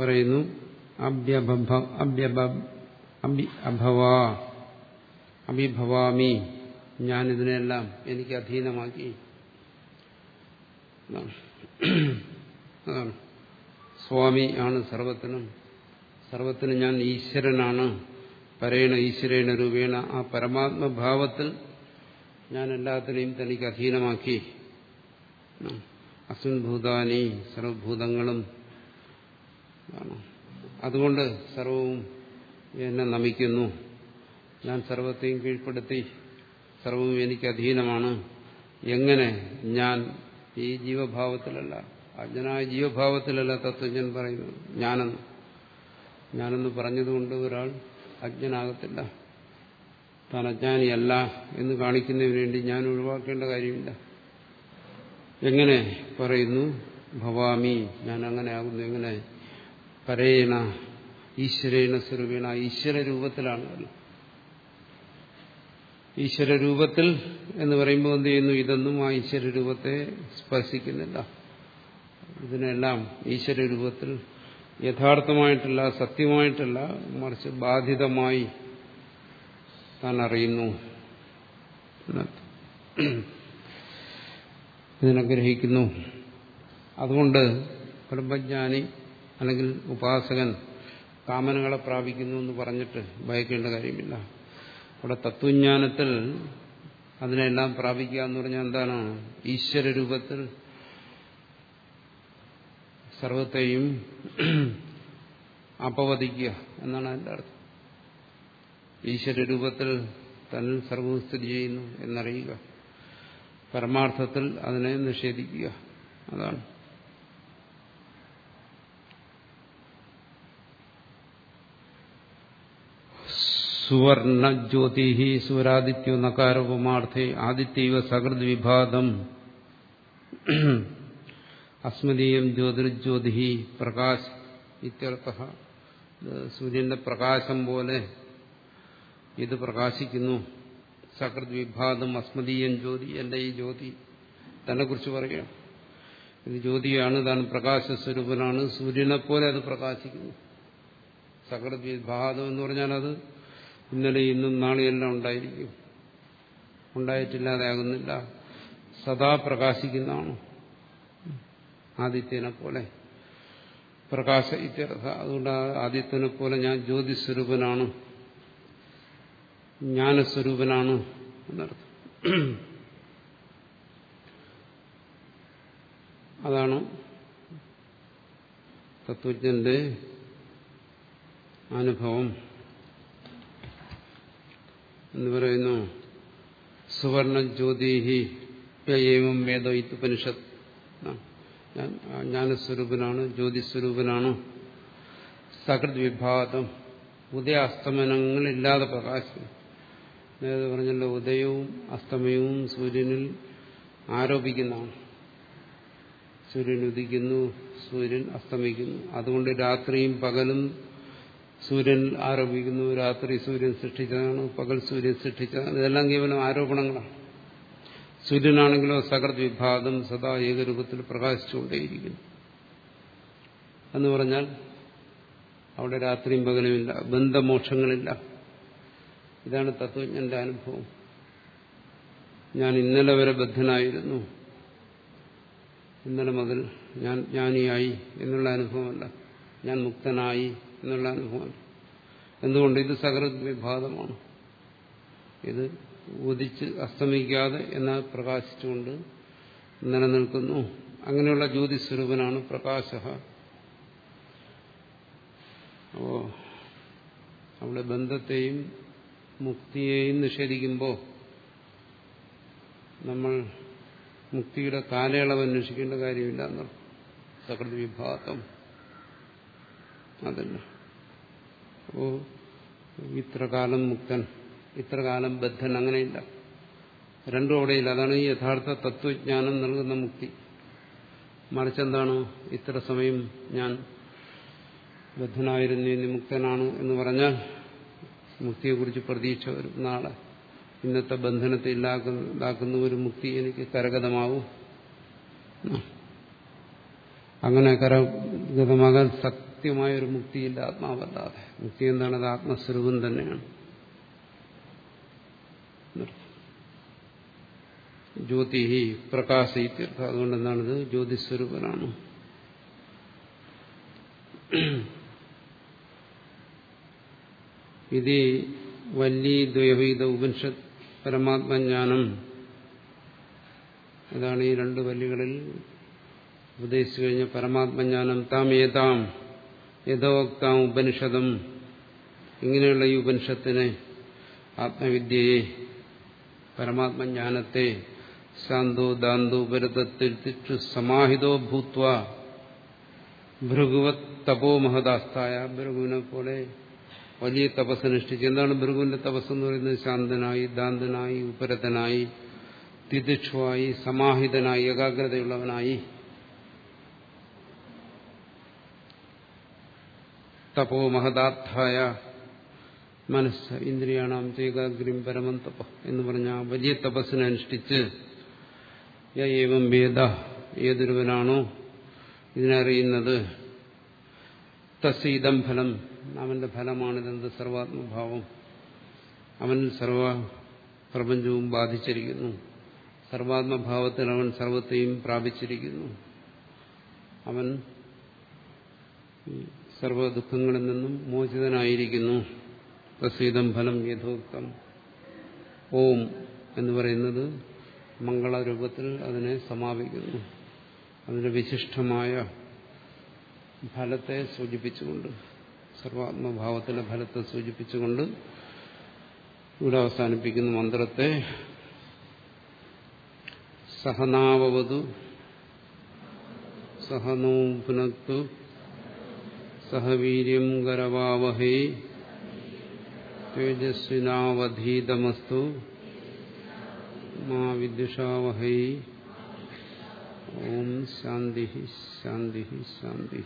പറയുന്നു അഭവാ അഭിഭവാമി. ഞാനിതിനെല്ലാം എനിക്ക് അധീനമാക്കി. സ്വാമി ആണ് സർവത്തിനും. സർവത്തിനും ഞാൻ ഈശ്വരനാണ്. പരേണ ഈശ്വരേണ രൂപേണ ആ പരമാത്മഭാവത്തിൽ ഞാൻ എല്ലാത്തിനെയും തനിക്ക് അധീനമാക്കി. അസ്മിൻ ഭൂതാനി സർവഭൂതങ്ങളും അതുകൊണ്ട് സർവവും എന്നെ നമിക്കുന്നു. ഞാൻ സർവത്തെയും കീഴ്പ്പെടുത്തി സർവവും എനിക്ക് അധീനമാണ്. എങ്ങനെ? ഞാൻ ഈ ജീവഭാവത്തിലല്ല. അജ്ഞനായ ജീവഭാവത്തിലല്ല തത്വജ്ഞൻ പറയുന്നു ഞാനെന്ന്. ഞാനെന്ന് പറഞ്ഞതുകൊണ്ട് ഒരാൾ അജ്ഞനാകത്തില്ല. താൻ അജ്ഞാനിയല്ല എന്ന് കാണിക്കുന്നതിന് വേണ്ടി ഞാൻ ഒഴിവാക്കേണ്ട കാര്യമില്ല. എങ്ങനെ പറയുന്നു? ഭവാമി ഞാൻ അങ്ങനെ ആകുന്നു. എങ്ങനെ? പരേണ ഈശ്വരേണ സ്വരൂപേണ. ഈശ്വര രൂപത്തിലാണ് ഈശ്വര രൂപത്തിൽ എന്ന് പറയുമ്പോൾ എന്ത് ചെയ്യുന്നു? ഇതൊന്നും ആ ഈശ്വര രൂപത്തെ സ്പർശിക്കുന്നില്ല. ഇതിനെല്ലാം ഈശ്വര രൂപത്തിൽ യഥാർത്ഥമായിട്ടല്ല സത്യമായിട്ടല്ല മറിച്ച് ബാധിതമായി താൻ അറിയുന്നു. ഇതിനെ ഗ്രഹിക്കുന്നു അതുകൊണ്ട് ബ്രഹ്മജ്ഞാനി അല്ലെങ്കിൽ ഉപാസകൻ കാമനകളെ പ്രാപിക്കുന്നു എന്ന് പറഞ്ഞിട്ട് ഭയക്കേണ്ട കാര്യമില്ല. അവിടെ തത്വജ്ഞാനത്തിൽ അതിനെല്ലാം പ്രാപിക്കുക എന്ന് പറഞ്ഞാൽ എന്താണ്? ഈശ്വര രൂപത്തിൽ സർവത്തെയും അപവദിക്കുക എന്നാണ് അതിന്റെ അർത്ഥം. ഈശ്വര രൂപത്തിൽ സർവവും സ്ഥിതി ചെയ്യുന്നു എന്നറിയുക. പരമാർത്ഥത്തിൽ അതിനെ നിഷേധിക്കുക. അതാണ്. സുവർണ ജ്യോതി സുവരാദിത്യോ നകാരോപമാർത്ഥേ ആദിത്യവ സകൃത് വിഭാതം അസ്മദീയം ജ്യോതിർജ്യോതി പ്രകാശ് ഇത്യർത്ഥ. സൂര്യന്റെ പ്രകാശം പോലെ ഇത് പ്രകാശിക്കുന്നു. സകൃത് വിഭാതം അസ്മദീയൻ ജ്യോതി എന്റെ ഈ ജ്യോതി. തന്നെ കുറിച്ച് പറയാം. ഇത് ജ്യോതിയാണ് താൻ പ്രകാശസ്വരൂപനാണ് സൂര്യനെ പോലെ അത് പ്രകാശിക്കുന്നു. സകൃത് വിഭാതം എന്ന് പറഞ്ഞാൽ അത് ഇന്നലെ ഇന്നും നാളെയെല്ലാം ഉണ്ടായിരിക്കും. ഉണ്ടായിട്ടില്ലാതെ ആകുന്നില്ല സദാ പ്രകാശിക്കുന്നതാണ്. ആദിത്യനെ പോലെ പ്രകാശ ഇത്യർത്ഥ. അതുകൊണ്ട് ആദിത്യനെ പോലെ ഞാൻ ജ്യോതിസ്വരൂപനാണ്. ജ്ഞാനസ്വരൂപനാണ് എന്നർത്ഥം. അതാണ് തത്വജ്ഞന്റെ അനുഭവം എന്ന് പറയുന്നു. സുവർണ ജ്യോതിഹി വേദ ഇത്തുപനിഷത്ത് ജ്ഞാനസ്വരൂപനാണ് ജ്യോതിസ്വരൂപനാണ് സകൃത് വിഭാഗം ഉദയാസ്തമനങ്ങളില്ലാതെ പ്രകാശം നേരത്തെ പറഞ്ഞല്ലോ ഉദയവും അസ്തമയവും സൂര്യനിൽ ആരോപിക്കുന്നതാണ്. സൂര്യൻ ഉദിക്കുന്നു സൂര്യൻ അസ്തമിക്കുന്നു. അതുകൊണ്ട് രാത്രിയും പകലും സൂര്യൻ ആരോപിക്കുന്നു. രാത്രി സൂര്യൻ സൃഷ്ടിച്ചതാണ് പകൽ സൂര്യൻ സൃഷ്ടിച്ചതാണ്. ഇതെല്ലാം കേവലം ആരോപണങ്ങളാണ്. സൂര്യനാണെങ്കിലോ സകൃത് വിഭാഗം സദാ ഏകരൂപത്തിൽ പ്രകാശിച്ചുകൊണ്ടേയിരിക്കുന്നു. എന്ന് പറഞ്ഞാൽ അവിടെ രാത്രിയും പകലുമില്ല ബന്ധമോക്ഷങ്ങളില്ല. ഇതാണ് തത്വജ്ഞന്റെ അനുഭവം. ഞാൻ ഇന്നലെ വരെ ബദ്ധനായിരുന്നു. ഇന്നലെ മുതൽ ഞാൻ ജ്ഞാനിയായി എന്നുള്ള അനുഭവമല്ല. ഞാൻ മുക്തനായി എന്നുള്ള അനുഭവമല്ല. എന്തുകൊണ്ട്? ഇത് സകൃത് വിഭാഗമാണ് ഇത് ഉദിച്ച് അസ്തമിക്കാതെ എന്നാൽ പ്രകാശിച്ചുകൊണ്ട് നിലനിൽക്കുന്നു. അങ്ങനെയുള്ള ജ്യോതിസ്വരൂപനാണ് പ്രകാശ അപ്പോ അവിടെ ബന്ധത്തെയും മുക്തിയെയും നിഷേധിക്കുമ്പോൾ നമ്മൾ മുക്തിയുടെ കാലയളവ് അന്വേഷിക്കേണ്ട കാര്യമില്ല എന്നർത്ഥം സകൃതി വിഭാഗം. അതല്ല അപ്പോ ഇത്ര കാലം മുക്തൻ. ഇത്ര കാലം ബദ്ധൻ അങ്ങനെയില്ല. രണ്ടും അവിടെയില്ല അതാണ് ഈ യഥാർത്ഥ തത്വജ്ഞാനം നൽകുന്ന മുക്തി. മറിച്ചെന്താണ് ഇത്ര സമയം ഞാൻ ബദ്ധനായിരുന്നു ഇനി മുക്തനാണ് എന്ന് പറഞ്ഞാൽ മുക്തിയെക്കുറിച്ച് പ്രതീക്ഷ വരും. നാളെ ഇന്നത്തെ ബന്ധനത്തെ ഇല്ലാക്കുന്ന ഒരു മുക്തി എനിക്ക് കരഗതമാവും. അങ്ങനെ കരഗതമാകാൻ സത്യമായ ഒരു മുക്തിയില്ല ആത്മാവല്ലാതെ. മുക്തി എന്താണ്? അത് ആത്മസ്വരൂപം തന്നെയാണ്. ജ്യോതി പ്രകാശ ഇത്യർത്ഥം അതുകൊണ്ട് എന്താണിത് ജ്യോതിസ്വരൂപനാണ്. ഇത് വല്ലി ദ്വൈവീത ഉപനിഷത്ത് പരമാത്മജ്ഞാനം. അതാണ് ഈ രണ്ട് വല്ലികളിൽ ഉപദേശിച്ചു കഴിഞ്ഞ പരമാത്മജ്ഞാനം. താം ഏതാം? യഥോക്താം ഉപനിഷതം ഇങ്ങനെയുള്ള ഈ ഉപനിഷത്തിനെ ആത്മവിദ്യയെ പരമാത്മജ്ഞാനത്തെ ശാന്തോ ദാന്തോ ഉപരതത്തിൽ സമാഹിതോ ഭൂത്വ. ഭൃഗുവത് തപോ മഹദാസ്ഥായ. ഭൃഗുവിനെ പോലെ വലിയ തപസ്സനുഷ്ഠിച്ച് എന്താണ് ഭൃഗുവിന്റെ തപസ്സെന്ന് പറയുന്നത്? ശാന്തനായി ദാന്തനായി ഉപരതനായി തിദിക്ഷുവായി സമാഹിതനായി ഏകാഗ്രതയുള്ളവനായി. തപോ മഹദാർത്ഥായ. മനസ്സ് ഇന്ദ്രിയാണാം ചേകാഗ്രിം പരമം തപ എന്ന് പറഞ്ഞ വലിയ തപസ്സിനനുഷ്ഠിച്ച് ഏവം വേദ ഏതൊരുവനാണോ ഇതിനറിയുന്നത്. തസ്സീതം ഫലം അവന്റെ ഫലമാണിതെന്ത് സർവാത്മഭാവം. അവൻ സർവ പ്രപഞ്ചവും ബാധിച്ചിരിക്കുന്നു. സർവാത്മഭാവത്തിൽ അവൻ സർവത്തെയും പ്രാപിച്ചിരിക്കുന്നു. അവൻ സർവ ദുഃഖങ്ങളിൽ നിന്നും മോചിതനായിരിക്കുന്നു. തസ്സീതം ഫലം യഥോക്തം. ഓം എന്ന് പറയുന്നത് മംഗളരൂപത്തിൽ അതിനെ സമാപിക്കുന്നു. അതിന്റെ വിശിഷ്ടമായ ഫലത്തെ സൂചിപ്പിച്ചുകൊണ്ട് സർവാത്മഭാവത്തിന്റെ ഫലത്തെ സൂചിപ്പിച്ചുകൊണ്ട് ഇവിടെ അവസാനിപ്പിക്കുന്ന മന്ത്രത്തെ. സഹനാവതു സഹനോ പുനത്തു സഹവീര്യം കരവാവഹേ തേജസ്വിനാവധീതമസ്തു മാ വിദ്യുഷാവഹൈ ഓം ശാന്തി ശാന്തി ശാന്തി.